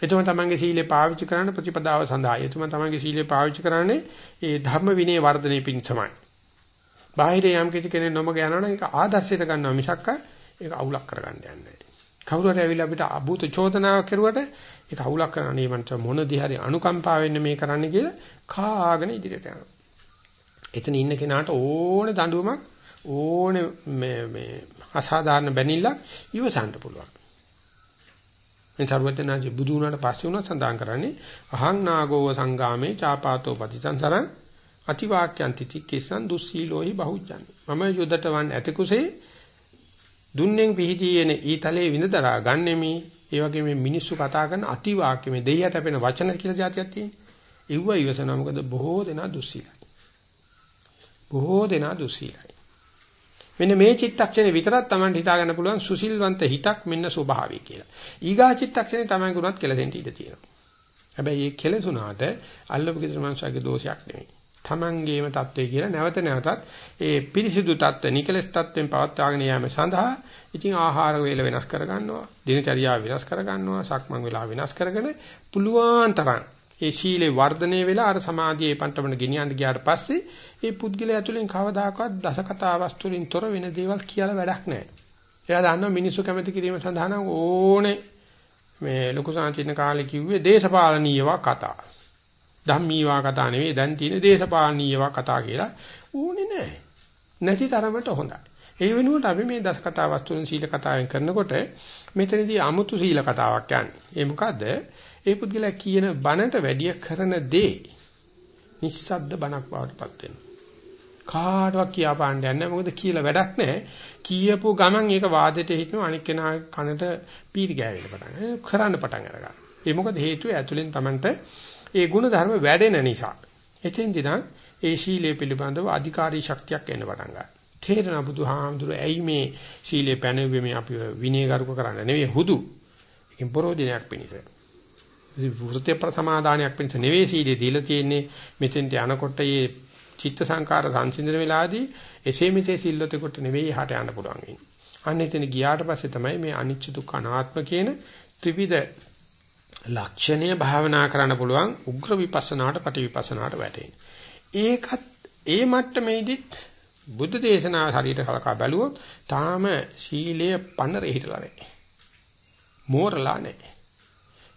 එතුම තමන්ගේ සීලය පාවිච්චි කරන්න ප්‍රතිපදාව සඳහා. එතුම තමන්ගේ සීලය පාවිච්චි කරන්නේ ඒ ධර්ම විනය වර්ධනය පිණිසමයි. බාහිර යම් කිසි කෙනෙක් නොමග යනවනම් ඒක ආදර්ශයට ගන්නවා මිසක් ඒක අවුලක් කරගන්න යන්නේ නැහැ. කවුරු හරි ඇවිල්ලා අපිට අභූත චෝදනාවක් කරුවට ඒක අවුලක් කරන්නේ මන්ට මොන දිහරි අනුකම්පා වෙන්න මේ කරන්න කියලා කාගෙන ඉදිරියට යනවා. එතන ඉන්න කෙනාට ඕන දඬුවමක් ඕන මේ මේ අසාධාරණ බැනිල්ලක් ඉවසන්න පුළුවන්. මේ සර්වඥාජි බුදු වුණාට පස්සේ උනත් සඳහන් කරන්නේ අහං නාගෝව සංගාමේ චාපාතෝ පතිසංසරං අතිවාක්‍යන්ති තික්කසන් දුස්සීලෝහි බහුජ්ජන් මම යුදට වන් ඇති කුසේ දුන්නෙන් පිහිටියේන ඊතලේ විඳදරා ගන්නෙමි. ඒ වගේ මේ මිනිස්සු කතා කරන අතිවාක්‍ය මේ දෙයියට අපෙන වචන කියලා જાතියක් තියෙනවා ඉව්ව ඉවසන මොකද බොහෝ දෙනා දුස්සීලයි. බොහෝ දෙනා දුස්සීලයි. මෙන්න මේ චිත්තක්ෂණේ විතරක් Taman හිතා ගන්න පුළුවන් සුසිල්වන්ත හිතක් මෙන්න ස්වභාවය කියලා. ඊගා චිත්තක්ෂණේ Taman ගුණත් කෙලසෙන්න ඉඩ තියෙනවා. හැබැයි මේ කෙලසුණාට අල්ලපු කිතර මනුෂයාගේ දෝෂයක් නෙමෙයි. Tamangeema தත්වේ කියලා නැවත නැවතත් ඒ පිරිසිදු தත්ත්ව නිකලස් தත්වෙන් පවත්වාගෙන යාම සඳහා ඉතින් ආහාර වේල වෙනස් කර ගන්නවා, දිනචරියා වෙනස් කර ගන්නවා, සක්මන් වෙලා වෙනස් කරගෙන පුළුවන් තරම් ඒ ශීලේ වර්ධනය වෙලා අර සමාධියේ පන්ටමන ගෙනියන්න ගියාට පස්සේ ඒ පුද්ගලයා ඇතුලෙන් කවදාකවත් දසකතා වස්තු වලින් තොර වෙන දේවල් කියලා වැඩක් නැහැ. එයා දන්නවා මිනිස්සු කැමති කිරීම සඳහා නම් ඕනේ මේ ලොකු සාන්තින කාලේ කිව්වේ දේශපාලනීයව කතා. ධම්මීවා කතා නෙවෙයි දැන් තියෙන දේශපාලනීයවා කතා කියලා ඕනේ නැහැ. නැති තරමට හොඳයි. ඒ වෙනුවට අපි මේ දස කතා වස්තුන් සීල කතාවෙන් කරනකොට මෙතනදී 아무තු සීල කතාවක් යන්නේ. ඒ මොකද්ද? ඒ පුද්ගලයා කියන බණට වැඩිය කරන දේ නිස්සද්ද බණක් බවටපත් වෙනවා. කාටවත් කියා පාන්න යන්නේ මොකද කියලා වැඩක් නැහැ. කියපු ගමන් ඒක වාදයට හිටිනවා අනික් කෙනා කනට පීරි ගෑවෙන්න පටන් කරන්න පටන් අරගන්නවා. ඒ මොකද හේතුව ඇතුලෙන් Tamanට ඒ ගුණ ධර්ම වැඩෙන නිසා. එතෙන්දී නම් ඒ ශීලයේ පිළිබඳව අධිකාරී ශක්තියක් එන්න පටන් ගන්නවා. තේරෙන බුදුහාමුදුරුවෝ ඇයි මේ ශීලයේ පැනෙන්නේ මේ අපි විනයගරුක කරන්න නෙවෙයි හුදු. ඒකෙන් පරෝධනයක් පිණිස. වෘත්‍ය ප්‍රසමාදානයක් පිණිස නෙවෙයි ශීලයේ දීලා තියෙන්නේ මෙතෙන්ට යනකොට මේ චිත්ත සංකාර සංසිඳන වෙලාවේදී එසේ මෙසේ සිල්ලතෙකුට නෙවෙයි එහාට යන්න පුළුවන් වෙන්නේ. අන්න එතන ගියාට පස්සේ තමයි මේ අනිච්ච දුක්ඛ අනාත්ම කියන ත්‍රිවිධ ලක්ෂණය භාවනා කරන්න පුළුවන් උග්‍ර විපස්සනාට පටිවිපස්සනාට වැටෙන්නේ. ඒකත් ඒ මට්ටමේදීත් බුද්ධ දේශනාව හරියට කලකා බැලුවොත් තාම සීලය පන්නරේ හිටලා නැහැ. මෝරලා නැහැ.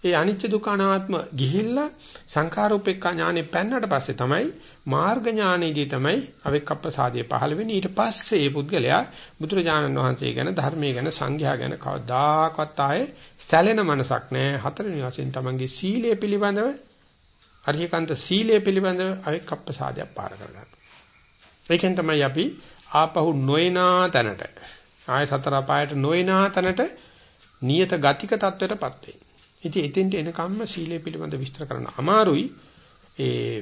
ඒ අනිච්ච දුක්ඛ අනාත්ම ගිහිල්ලා සංඛාරෝපේක්ඛා ඥානෙ පැන්නට පස්සේ තමයි මාර්ග ඥානෙදී තමයි අවික්කප්පසාදේ පහළ වෙන්නේ. ඊට පස්සේ මේ පුද්ගලයා බුදුරජාණන් වහන්සේ ගැන ධර්මයේ ගැන සංඝයා ගැන කවදාකවත් ආයේ සැලෙන මනසක් නැහැ හතරවෙනි වශයෙන් තමන්ගේ සීලය පිළිබඳව අරියකන්ත සීලය පිළිබඳව අවික්කප්පසාදයක් පාර කරගන්නවා ඒකෙන් තමයි අපි ආපහු නොයනා තැනට ආය සතර අපායට නොයනා තැනට නියත ගතික තත්වයටපත් වෙන්නේ. ඉතින් එතෙන්ට එනකම්ම සීලය පිළිබඳ විස්තර කරන්න අමාරුයි. ඒ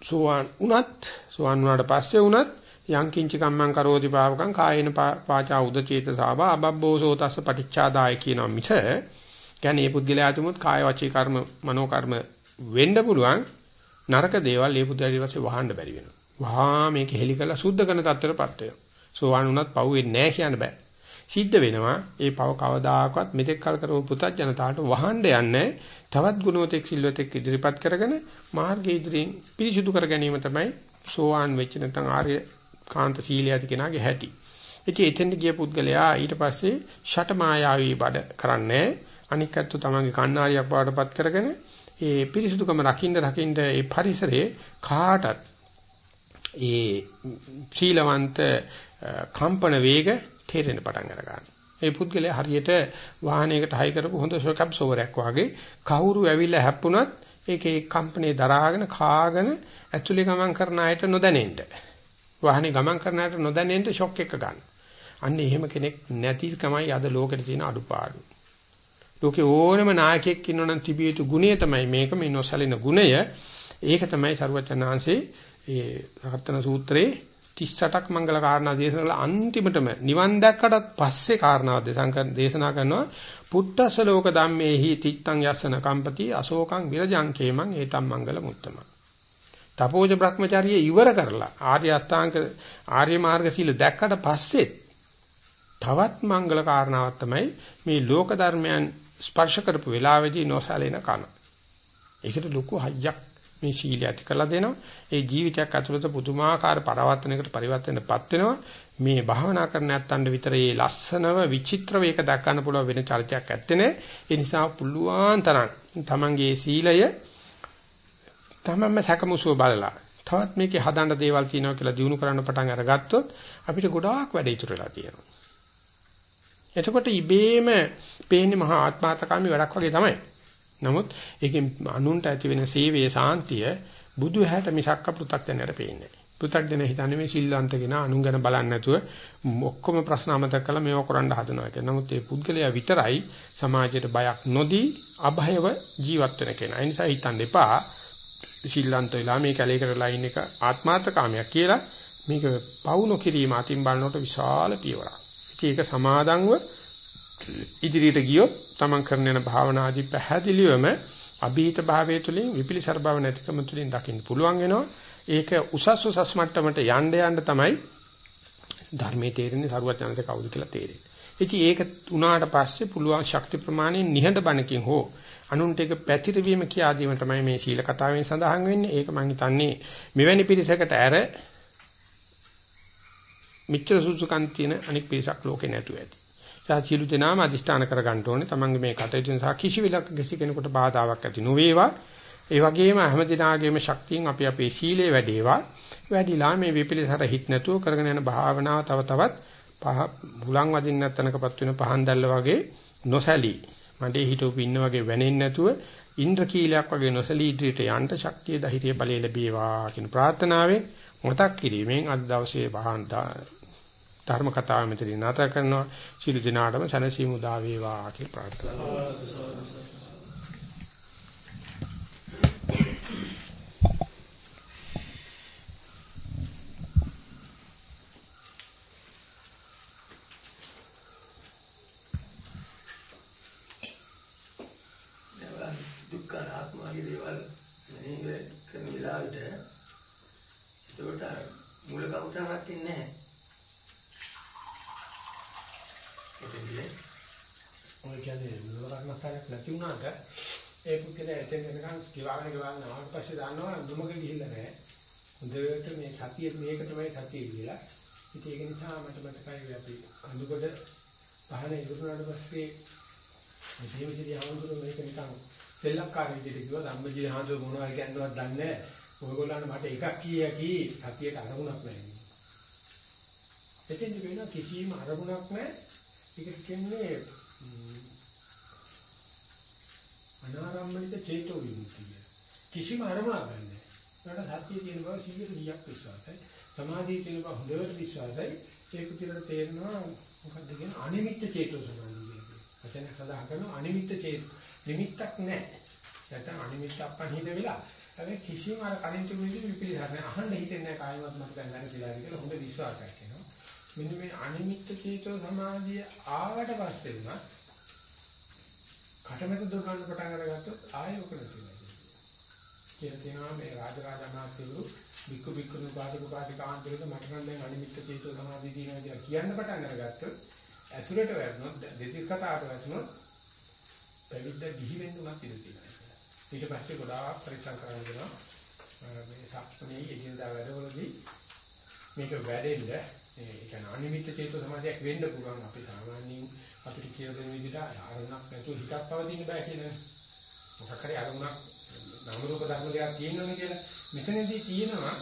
සෝවාන් උනත් සෝවාන් වුණාට පස්සේ උනත් යං කිංච කම්මං කරෝති පාවකං කායේන පාචා උදචේතසාවා අබබ්බෝසෝ තස්ස පටිච්චාදාය කියනවා මිස කියන්නේ මේ පුද්ගලයා තුමුත් කාය වචී කර්ම මනෝ කර්ම වෙන්න පුළුවන් නරක දේවල් මේ පුද්ගලයා ඊට පස්සේ වහන්න බැරි වෙනවා. වහා මේක හෙලි කරලා සුද්ධ කරන තත්ත්වයටපත් වෙනවා. සෝවාන් වුණත් පව් වෙන්නේ නැහැ කියන්න බෑ. සිද්ධ වෙනවා ඒ පව කවදාකවත් මෙතෙක් කල් කරපු පුතත් ජනතාවට වහන්න යන්නේ තවත් ගුණෝතෙක් සිල්වතෙක් ඉදිරිපත් කරගෙන මාර්ගය ඉදිරියෙන් පිරිසිදු කර ගැනීම තමයි සෝවාන් වෙච්ච නැත්නම් ආර්ය කාන්ත සීලය ඇති කෙනාගේ හැටි. ඉතින් එතෙන්ට ගිය පුද්ගලයා ඊට පස්සේ ෂට මායාවී බඩ කරන්නේ අනික් අත්තු තමන්ගේ කණ්ණාරියක් බවටපත් කරගෙන ඒ පිරිසිදුකම රකින්න රකින්න ඒ පරිසරයේ කාටත් ඒ ශීලවන්ත කම්පන වේග තේරෙන්න පටන් අර ගන්නවා. ඒ පුද්ගලයා හරියට වාහනයකට හයි කරපු හොඳ ෂොකප් සෝවරයක් වගේ කවුරු ඇවිල්ලා හැප්පුණත් ඒකේ කම්පණේ දරාගෙන කාගෙන ඇතුලේ ගමන් කරන අයට නොදැනෙන්න. වාහනේ ගමන් කරන අයට නොදැනෙන්න ෂොක් එක ගන්න. අන්න එහෙම කෙනෙක් නැතිකමයි අද ලෝකෙට තියෙන අඩුපාඩු. ලෝකේ ඕනම නායකයෙක් ඉන්නවනම් තිබිය යුතු ගුණය තමයි මේක මේ නොසලින ගුණය. ඒක තමයි සරුවචනාංශේ ඒ රහතන සූත්‍රයේ 38ක් මංගල කාරණා දේශනා කළ. අන්තිමටම නිවන් දැක්කටත් පස්සේ කාරණාව දේශනා කරනවා. පුත්තස ලෝක ධම්මේහි තිත්තං යස්සන කම්පති අශෝකං විරජං කේමං ඒතම් මංගල මුත්තම. තපෝජ භ්‍රමචාරිය ඉවර කරලා ආර්ය අෂ්ටාංග ආර්ය මාර්ග සීල දැක්කට පස්සේ තවත් මංගල කාරණාවක් තමයි මේ ලෝක ධර්මයන් ස්පර්ශ කරපු වෙලාවේදී නොසලෙන කන. ඒකට ලොකු හයියක් මේ සීලය ඇති කරලා දෙනවා. ඒ ජීවිතයක් ඇතුළත පුදුමාකාර පරවර්තනයකට පරිවර්තනයටපත් වෙනවා. මේ භාවනා කරන නැත්තඳ විතර මේ ලස්සනව විචිත්‍රව ඒක දක් ගන්න පුළුවන් වෙන චරිතයක් ඇත්තේ ඒ නිසා පුළුවන් තරම් තමන්ගේ සීලය තමන්ම සැකමුසුව බලලා තවත් මේකේ හදන්න දේවල් තියෙනවා කියලා දිනු කරන්න පටන් අරගත්තොත් අපිට ගොඩාක් වැඩ ඉතුරු වෙලා තියෙනවා. එතකොට ඉබේම පේන්නේ මහා ආත්මාර්ථකාමී වැඩක් වගේ තමයි. නමුත් ඒකෙන් අනුන්ට ඇති වෙන සීවේ සාන්තිය බුදු හැට මිසක්ක පෘ탁ජනයට පේන්නේ නැහැ. පෘ탁ජන හිතන්නේ මේ සිල්වන්තගෙන අනුන් ගැන බලන්නේ නැතුව ඔක්කොම ප්‍රශ්න අමතක කරලා මේව කරන්න හදනවා කියලා. නමුත් මේ පුද්ගලයා විතරයි සමාජයට බයක් නොදී අභයව ජීවත් වෙන කෙනා. ඒ නිසා හිතන්න එපා සිල්වන්ත වෙලා මේ කැලේකට ලයින් එක ආත්මාර්ථකාමයක් කියලා මේක පවුන කිරීම අතින් බලනකොට විශාල පියවරක්. ඉතින් ඒක සමාදන්ව ඉදිරියට ගියොත් තමන් කරන යන භාවනාදී පැහැදිලිවම අභීත භාවයේ තුලින් විපිලිසර භව නැතිකම තුලින් දකින්න පුළුවන් වෙනවා. ඒක උසස් උසස් මට්ටමට යන්න යන්න තමයි ධර්මයේ තේරෙන්නේ සරුවචනanse කවුද කියලා තේරෙන්නේ. ඉතින් ඒක උනාට පස්සේ පුළුවන් ශක්ති ප්‍රමාණය නිහඬ බණකින් හෝ අනුන්ට ඒක පැතිරවීම කියා දීම තමයි මේ සීල කතාවෙන් සඳහන් වෙන්නේ. ඒක මම හිතන්නේ මෙවැනි පිරිසකට ඇර මිත්‍ර සුසුකන් තියෙන අනික් පිරිසක් ලෝකේ නැතුව ඇති. සහ සියලු දෙනාම අදිෂ්ඨාන කර ගන්න ඕනේ. තමන්ගේ මේ කටයුතු නිසා කිසි විලක් කිසි කෙනෙකුට බාධාවක් ඇති නොවේවා. ඒ වගේම හැම දිනාගේම ශක්තියෙන් අපි අපේ සීලය වැඩේවා. වැඩිලා මේ විපිලිසර හිත නැතුව කරගෙන යන භාවනාව තව තවත් පහ බුලන් වදින්න නැතනකපත් වෙන පහන් දැල්ල වගේ නොසැලී මඩේ හිටවපු ඉන්න වගේ වැනෙන්නේ නැතුව ඉන්ද්‍ර කීලයක් වගේ නොසැලී ඉදිරියට යන්න ශක්තිය ධෛර්යය බලය ලැබේවා කියන ප්‍රාර්ථනාවෙන් මතක් කිරීමෙන් අද දවසේ වහන්දා ධර්ම කතාව මෙතනින් නැත කරනවා. සීල දිනාටම සනසීමු දා වේවා කියලා ප්‍රාර්ථනා කරනවා. දුක්ඛ ආත්මාගේ දේවල් මෙහෙම කරන වෙලාවට ඒකට මූල කවුටාවක් ඉන්නේ නැහැ. එතෙන්දී ඔය කියන්නේ නවරත්නස්ථානයක් නැති වුණාට ඒ පුද්ගලයා එතෙන් යනකම් කිවාගෙන කිවාගෙන ආවට පස්සේ දන්නවා දුමක ගිහිල්ලා නැහැ. හොඳට මේ සතිය මේක තමයි සතිය කියලා. ඉතින් ඒක නිසා මට මතකයි අපි කඳුකොඩ පහන ඉදුණාට පස්සේ මේ ජීවිතය ආවඳුන මේක නිකන් සෙල්ලක්කාර විදිහට කිව්වා ධම්මජී හාමුදුර මොනවද කියන්නවත් දන්නේ නැහැ. ඔයගොල්ලන්ට මට එකක් කිය කි සතියට අරමුණක් නැහැ. එතෙන්දි වෙන කිසිම අරමුණක් නැහැ. ඒකට කියන්නේ අනාරම්මනික චේතෝ විමුක්තිය. කිසිම අරමුණක් ගන්න නැහැ. ඒකට සත්‍යයේ තියෙන බව 100%ක් විශ්වාසයි. සමාධියේ තියෙන බව හොඳට විශ්වාසයි. ඒක පිළිබඳ තේරෙනවා මොකක්ද කියන අනිමිත්ත චේතෝ සමාධිය කියලා. වචනයක් සඳහන් කරනවා අනිමිත්ත චේතෝ. නිමිත්තක් නැහැ. නැත්නම් අනිමිත්ත අපහිත වෙලා. හැබැයි කිසිම අර කලින් තිබුණේ විපිලිසර නැහැ. අහන්න හිතෙන්නේ නැහැ කායවත් මත දැන් ගන්න කියලා කියලා හොඳ විශ්වාසයක් එනවා. මෙන්න මේ අනිමිත්ත චේතෝ සමාධිය ආවට පස්සේ වුණත් කටමැද දුර්ගන්න පටන් අරගත්තොත් ආයෙ ඔක නැති වෙනවා. කියලා තියෙනවා මේ රාජරාජ අමාත්‍යවරු වික්කු වික්කුණු පාටික පාටිකාන්තරද මට නම් දැන් අනිමිත්ත චේතෝ සමාධිය තියෙනවා කියලා කියන්න පටන් අරගත්තොත් ඇසුරට වැටුණොත් දෙතිස් කතාවට වැටුණොත් පැවිද්ද ගිහි වෙන්න උනත් ඉඩ තියෙනවා. ඊට පස්සේ ගොඩාක් පරිස්සම් කරන්න වෙනවා. මේ සක්මනේ එදිනදා වැඩවලදී මේක වැඩෙන්න ඒ කියන්නේ අනිමිත්ත චේතෝ සමාධියක් වෙන්න පුළුවන් අපි සාමාන්‍යයෙන් අපිට කියන දේ විදිහට අරමුණක් නැතුව හිතක් පවතින්න බෑ කියලා. මොකක් හරි අරමුණක් නාම රූප ධර්ම දෙකක් තියෙනවනේ කියලා. මෙතනදී තියෙනවා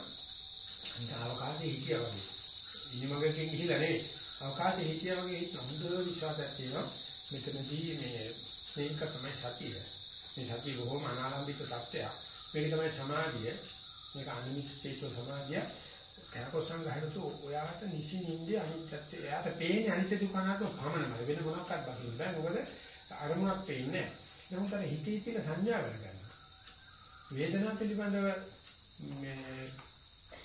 අන්ත අවකාශයේ හිතියා වගේ. ඉනිමගකින් ගිහිලා නෙවෙයි. අවකාශයේ හිටියා වගේ හොඳ විශ්වාසයක් තියෙනවා මෙතනදී මේ මේක තමයි සතිය. මේ සතිය බොහොම අනාලම්බිත තත්ත්වයක්. මේක තමයි සමාධිය. මේක අනිමිත් චේතෝ සමාධිය. කයකොසං ගහනතු ඔයාට නිසි නින්දේ අනිත්‍යත්වය. එයාට පේන්නේ අනිත්‍ය දුකනාට පමණයි. වෙන මොනක්වත් දකින්න බෑ. මොකද අරමුණක් පේන්නේ නැහැ. නමුත් අර හිතේ තියෙන සංඥා වැඩ කරනවා. වේදනාව පිළිබඳව මේ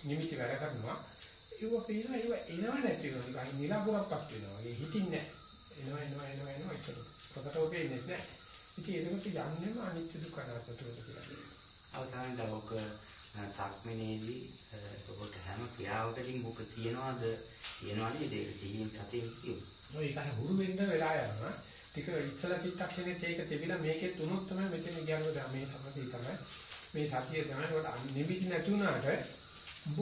නිමිති වැඩ කරනවා. ඒව පේනවා ඒව එනව නැති වෙනවා. නිකන් නිලබුරක්පත් වෙනවා. ඒ හිතින්නේ නැහැ. එනවා එනවා එනවා එනවා ඒක. ප්‍රකටව පේන්නේ නැහැ. ඉතින් ඒකට යන්නේම අනිත්‍ය දුක්ඛ අනාත්ම තුනට කියලා කියනවා. අවසානයේ දවක සක්මනේදී ඔබට හැම ක්‍රියාවකදීම ඔබ තියනවාද තියනවනේ ඒක සිහියෙන් සතියෙන් කියමු. ඔය ඒක හුරු වෙන්න වෙලා යනවා. ටික ඉස්සලා චිත්තක්ෂණේ තේක තිබිලා මේකේ තුනක් තමයි මෙතන කියනවා මේ සම්පතේ තමයි මේ සතිය තමයි ඔයාලට නිමිති නැති වුණාට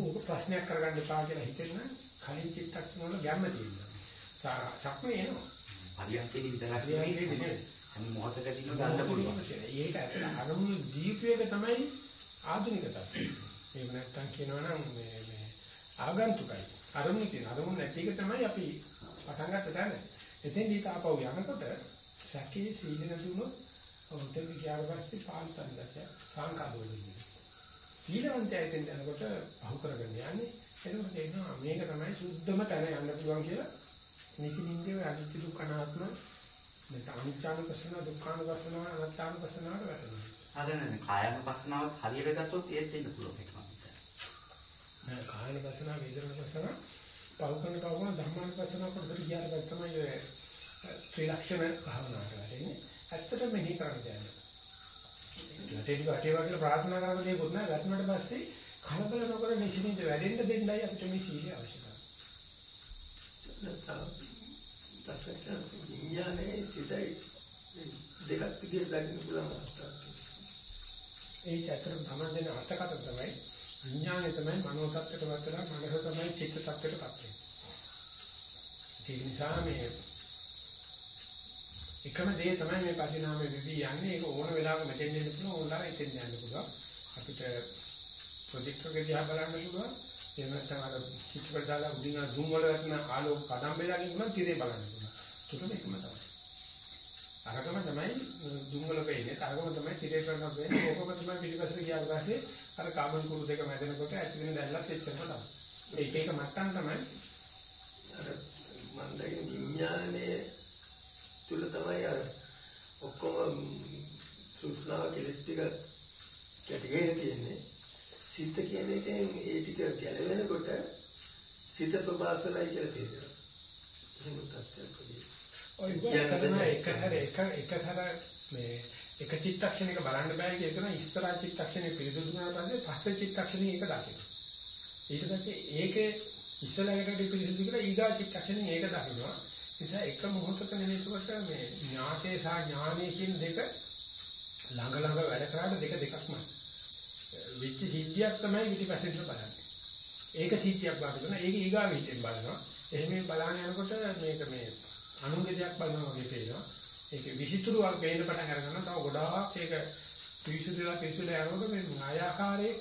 ඔබ ප්‍රශ්නයක් කරගන්න එපා කියලා හිතෙන්න කලින් චිත්තක්ෂණ වල ගැම්ම තියෙනවා. සක්මේ එනවා. පරියන්කේ ඉඳලා නෙමෙයි හැම මොහොතකදීම ගන්න පුළුවන්. ඒක අරමුණු දීපයක තමයි ආධුනික තත්ත්වය. ඒක නැත්තම් කියනවා නම් මේ මේ ආගන්තුකයි. අරමුණු තියෙන අරමුණු නැති එක තමයි අපි පටන් ගන්න තැන. එතෙන් දීත ආපහු යනකොට සැකේ සීල නැතුනොත් ඔතෙන් ගියාට පස්සේ පාල්තන් දැක්ක සංකාදෝලෙන්නේ. සීලවන්තයෙක් යනකොට අහු කරගෙන යන්නේ එතකොට එනවා මේක තමයි සුද්ධම තැන යන්න පුළුවන් කියලා නිසින්ින්දේ අනිත්‍ය දුක්ඛ අනාත්ම නැත්නම් අනිත්‍යානුපස්සන දුක්ඛානුපස්සන අනාත්මානුපස්සනවට වැටෙනවා. හරිනේ කායනුපස්සනාවත් හරියට ගත්තොත් ඒත් දෙන්න පුළුවන් එකම. නෑ කායනුපස්සන වේදනානුපස්සන පෞකන පෞකන ධර්මානුපස්සන කොටසට ගියාට පස්සේ තමයි ඔය ත්‍රිලක්ෂණ භාවනාවට වැටෙන්නේ. ඇත්තටම මෙහි කරන්න. ඒකට වටේ වගේ ප්‍රාර්ථනා කරන දේකුත් නෑ. ගත්මට පස්සේ කලබල නොකර නිසින්ද වැඩෙන්න දෙන්නයි අපිට මේ සීලය අවශ්‍ය කරන්නේ. විඥානයේ සිටයි දෙකක් විදිහට ලැබෙන්න පුළුවන් අවස්ථාවක්. ඒක ඇත්තටම තමයි දෙන අර්ථකථන තමයි විඥානය තමයි මනෝ tattයට වත්තලා මනස තමයි චිත්ත tattයට පත් වෙන්නේ. ඒ නිසා මේ එකම දේ තමයි මේ පරිණාමය වෙවි යන්නේ ඒක ඕන වෙලාවක මෙතෙන් දෙන්න පුළුවන් ඕනලා එතෙන් යන්න පුළුවන්. අපිට ප්‍රොජෙක්ටර් එක දිහා බලන්න පුළුවන්. එහෙම නැත්නම් අර චිත්‍රපට දාලා උඩින් zoom වල වැටෙන ආලෝක කදම්බේලාකින් පුළුවන් තිරේ බලන්න පුළුවන්. තුනම එකම තමයි. අරගම තමයි zoom වල වෙන්නේ. අරගම තමයි තිරේ කරන වෙන්නේ. ඕකම තමයි පිළිපස්සට ගියාට පස්සේ අර කාමන් කුරු දෙක මැදෙනකොට ඇති වෙන දැල්ලත් එච්චරම තමයි. ඒක එක මට්ටම් තමයි අර මම දැන් විඥානයේ තුල තමයි අර ඔක්කොම සුස්නාව කෙලස් ටික කැටගෙන තියෙන්නේ. සිත කියන එකෙන් ඒ ටික ගැලවෙනකොට සිත ප්‍රබාසලයි කියලා තේරෙනවා. එහෙම තත්ත්වයක් වගේ. ඔය කියන එක හැර එක එක හැර මේ එක චිත්තක්ෂණයක බලන්න බෑ කියන එක ඉස්සරහ චිත්තක්ෂණේ පිළිදුණු වුණාට පස්සේ පස්සේ චිත්තක්ෂණේ ඒක දකින්න. ඊට පස්සේ ඒකේ ඉස්සරහකට පිළිදුණු කියලා ඊගා චිත්තක්ෂණේ ඒක දකින්නවා. නිසා එක මොහොතක නෙමෙයිකොට මේ ඥාතේ සහ ඥානයේ කියන දෙක ළඟ ළඟ වැඩ කරාට දෙක දෙකක්මයි. විච්ච සිද්ධියක් තමයි පිටිපස්සෙන් බලන්නේ. ඒක සිද්ධියක් බලනවා. ඒක ඊගා විදිහෙන් බලනවා. එහෙම බලන යනකොට මේක මේ අනුන්ගේ දෙයක් බලනවා වගේ පේනවා. ඒක විචිතුරුවක් වෙන්න පටන් අරගන්න තව ගොඩාක් ඒක පිවිසුදුලා පිවිසුලා යනකොට මේ මායාකාරයේ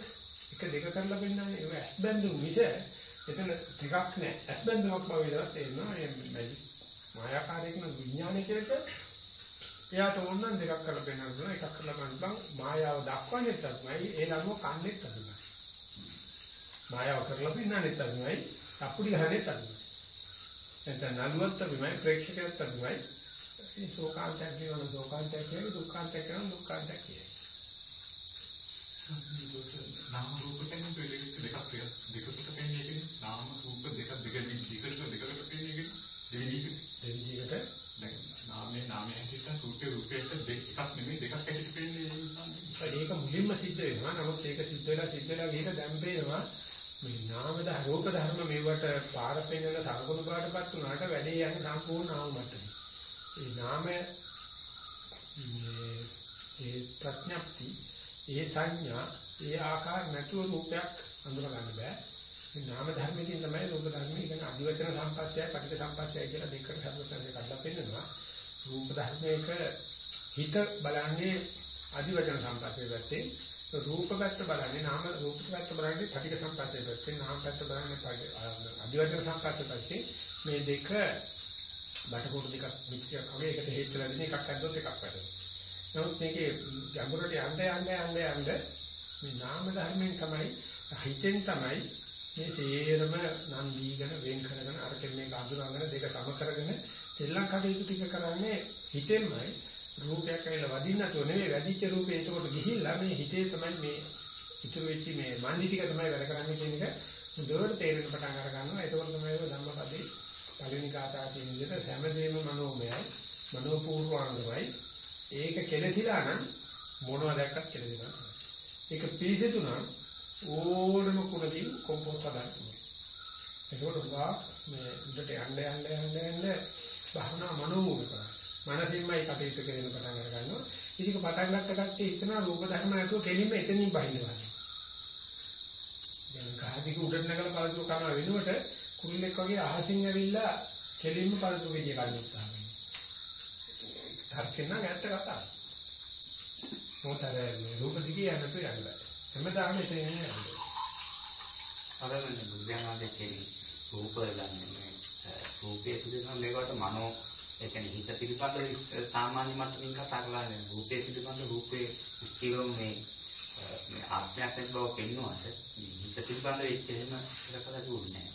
එක දෙක කරලා පෙන්නන්නේ. ඒක ඇස්බැඳු මිස එතන ටිකක් නෑ. ඇස්බැඳුමක් බව විතරක් තේරෙනවා. මේ මායාකාරයක නම් විඥානය කියලා එයාට ඕන නම් දෙකක් කරලා පෙන්නන්න පුළුවන්. එකක් කරලා බලන්න මායාව දක්වන්නේ තමයි ඒ ළඟව කන්නේ තමයි මායාව කරලා පෙන්නන්නේ තමයි අපුඩි ගහන්නේ තමයි එතන නළුවත් තමයි ප්‍රේක්ෂකයත් තමයි මේ ශෝකාන්තයක් කියනවා ශෝකාන්තයක් කියන්නේ දුක්ඛාන්තයක් කියනවා දුක්ඛාන්තයක් කියන්නේ. නාම රූප කියන දෙක දෙකක් දෙකකට පෙන්නේ කියන්නේ නාම රූප දෙක දෙක දෙකට දෙකකට පෙන්නේ කියන්නේ දෙවිදිහට දෙවිදිහකට දැන් නාමයේ නාමයේ හැටියට රූපේ රූපයට දෙකක් නෙමෙයි දෙකක් හැටියට පෙන්නේ ඒක මුලින්ම සිද්ධ වෙනවා නමුත් ඒක සිද්ධ වෙලා සිද්ධ වෙලා ගිහලා දැන් පේනවා මේ නාම දහ රූප ධර්ම මේවට පාර පෙන්නන සරකුණු පාටපත් උනාට වැඩේ යන්නේ සම්පූර්ණ නාම මට්ටමේ ඒ නාම ඒ ප්‍රඥප්ති ඒ සංඥා ඒ ආකාර නැතුව රූපයක් අඳුර ගන්න බෑ. මේ නාම ධර්මයෙන් තමයි රූප ධර්මයේ කියන අධිවචන සම්පස්සයයි පටික සම්පස්සයයි කියලා දෙකට හදවතෙන් කඩලා පෙන්නනවා. රූප ධර්මයක හිත බලන්නේ අධිවචන සම්පස්සේ පැත්තේ රූප පැත්ත බලන්නේ නාම රූප පැත්ත බලන්නේ පටික සම්පස්සේ පැත්තේ නාම පැත්ත බලන්නේ අධිවචන සම්පස්සේ පැත්තේ මේ දෙක බටකොඩ දෙකක් මික්සියක් වගේ එකට හේතු වෙලා දෙන එකක් අද්දොත් එකක් වැඩෙනවා. නමුත් මේකේ ගැඹුරට යන්න යන්න යන්න යන්න මේ නාම ධර්මයෙන් තමයි හිතෙන් තමයි මේ තේරම නම් දීගෙන වෙන් කරගෙන අරකින් මේක අඳුරගෙන දෙක සම කරගෙන සෙල්ලම් කටයුතු ටික කරන්නේ හිතෙන්මයි රූපයක් ඇවිල්ලා වදින්න නැතුව නෙවෙයි වැඩිච්ච රූපේ ඒකට ගිහිල්ලා මේ හිතේ තමයි මේ ඉතුරු වෙච්ච මේ මන්දි ටික තමයි වැඩ කරන්නේ කියන එක හොඳට තේරෙන්න පටන් අර ගන්නවා. ඒකවල තමයි ඔය ධම්මපදේ පළවෙනි කාටා කියන විදිහට හැමදේම මනෝමයයි මනෝපූර්වාංගමයි. ඒක කෙලසිලා නම් මොනවා දැක්කත් කෙලෙනවා ඒක පිළිසෙතු නම් ඕනම කුණකින් කොම්පෝස්ට් හදන්න පුළුවන්. ඒකෝට වා මේ උඩට යන්න යන්න යන්න යන්න භවනා මනෝමූල කරා. මනසින්මයි කටයුතු කරන පටන් අර ගන්නවා. ඉතින් පටන් ගත්ත කට්ටිය හිතන රූප ධර්ම නැතුව කෙලින්ම එතනින් බහිනවා. දැන් කාදික උඩට නැගලා පළතුරු කන වෙනුවට කුරුල්ලෙක් වගේ අහසින් ඇවිල්ලා කෙලින්ම පළතුරු ගෙඩිය ගන්න උත්සාහ කරනවා. හර්කෙන්න ගැත්ත කතාව. මොකද රූප දිගේ යනතු යන්න බෑ. හැමදාම එතන යන්නේ. අරගෙන බුද්ධයාගේ කෙරි රූප ගන්න රූපයේ පිළිබඳ මේකට මනෝ ඒ කියන්නේ හිත පිළිබඳ සාමාන්‍ය මට්ටමින් කතා කරන්නේ රූපයේ පිළිබඳ රූපයේ ස්ථිරව මේ මේ ආත්මයක් නැති බව පෙන්වුවාට හිත පිළිබඳ වෙච්ච එහෙම ඉලක්කලා දුන්නේ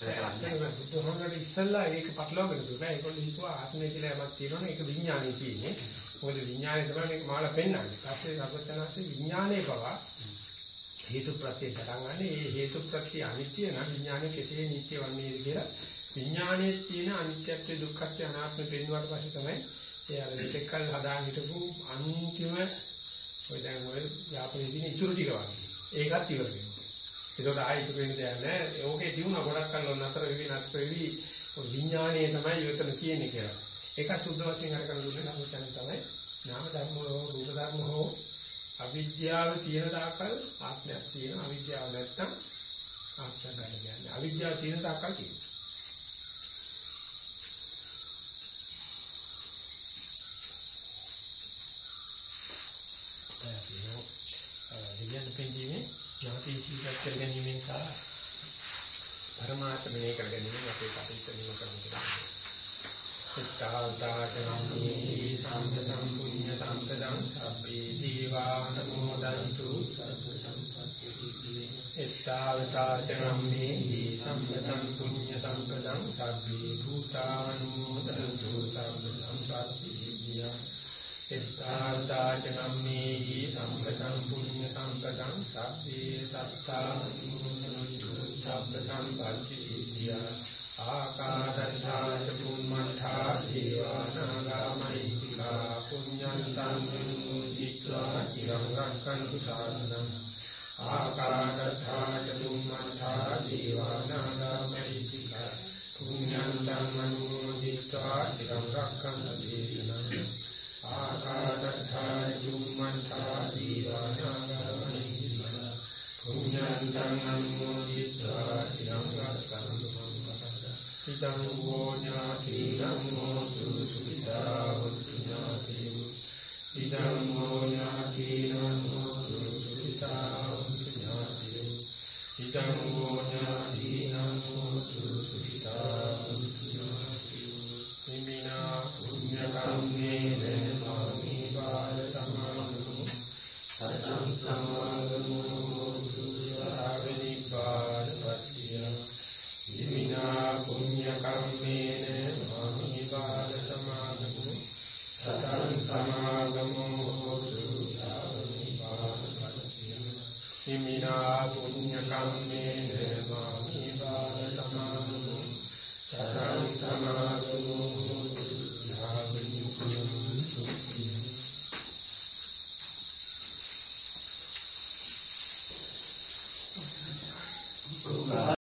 නැහැ. බුදුහමකට ඉස්සල්ලා ඒක පටලවාගෙන දුන්නා. ඒගොල්ලෝ හිතුවා ආත්මය කියලා යමක් තියෙනවනේ ඒක විඥානේ තියෙන්නේ. මොකද විඥානේ තමයි මේක මාලා පෙන්වන්නේ. ඊපස්සේ සර්වඥාන්සේ විඥානේ පවා හේතු ප්‍රත්‍ය පටන් ගන්න. ඒ හේතු ප්‍රත්‍ය අනිත්‍ය නම් විඥානේ කෙසේ නිත්‍ය වන්නේද කියලා විඥානයේ තියෙන අනිත්‍යත්වය දුක්ඛත්වය අනාත්මය පෙන්වුවාට පස්සේ තමයි ඒ අර දෙකකල් හදාගෙන හිටපු අන්තිම ඔය දැන් ඔය යාපනයේ තියෙන ඉතුරු ටික වගේ. ඒකත් ඉවර වෙනවා. ඒකට ආයෙ ඉතුරු වෙන දෙයක් නැහැ ඕකේ දිනුන ගොඩක් කල් නතර වෙවි නතර වෙවි. විඥානයේ තමයි යොතන තියෙන්නේ කියලා. ඒක සුද්ධ වශයෙන් අරගෙන දුන්නේ නමුත් තමයි නාම ධර්ම හෝ රූප ධර්ම හෝ අවිද්‍යාව තියෙන තාකල් ආත්මයක් තියෙන අවිද්‍යාව නැත්තම් ආත්මයක් ගන්න කියන්නේ. අවිද්‍යාව තියෙන තාකල් තියෙනවා. දෙවියන් දෙපෙන්දීමේ ඥාති ජීවිත කර ගැනීමෙන් සහ පරමාර්ථමය කර ගැනීමෙන් අපේ කටයුතු නිම කරන්න කියලා. සිතාවතාචනම්මේ සම්පතං පුඤ්ඤ සම්පතං සබ්බේ දීවානමෝදන්තු සබ්බ සම්පත්ති සිද්ධියේ. සිතාවතාචනම්මේ සම්පතං පුඤ්ඤ සම්පතං සබ්බේ භූතානුමෝදන්තු සබ්බ සම්පත්ති සිද්ධියේ. සිතාච කම්මේහි සම්පතං පුඤ්ඤ සම්පතං සබ්බේ සත්තානුමෝදනතු සම්පතං පච්චේතිය ආකාශත්තාච පුම්මණ්ඨා දේවානාගාමයිතිකා පුඤ්ඤන්තං මුදිත්වා චිරං රක්ඛන්තු සාසනං ආකාශත්තාච පුම්මණ්ඨා දේවානාගාමයිතිකා පුඤ්ඤන්තං මුදිත්වා චිරං රක්ඛන්තු ආකාශත්තා චුම්මත්තා දීවානාගාමිනිවා පුඤ්ඤන්තං අනුමෝදිත්වා තිරංගක්ඛං ඉදං වෝඥාති ඉදං හෝතු සුඛිතා වත්තුනාති ඉදං වෝඥාති ඉදං හෝතු සුඛිතා වත්තුනාති ඉදං වෝ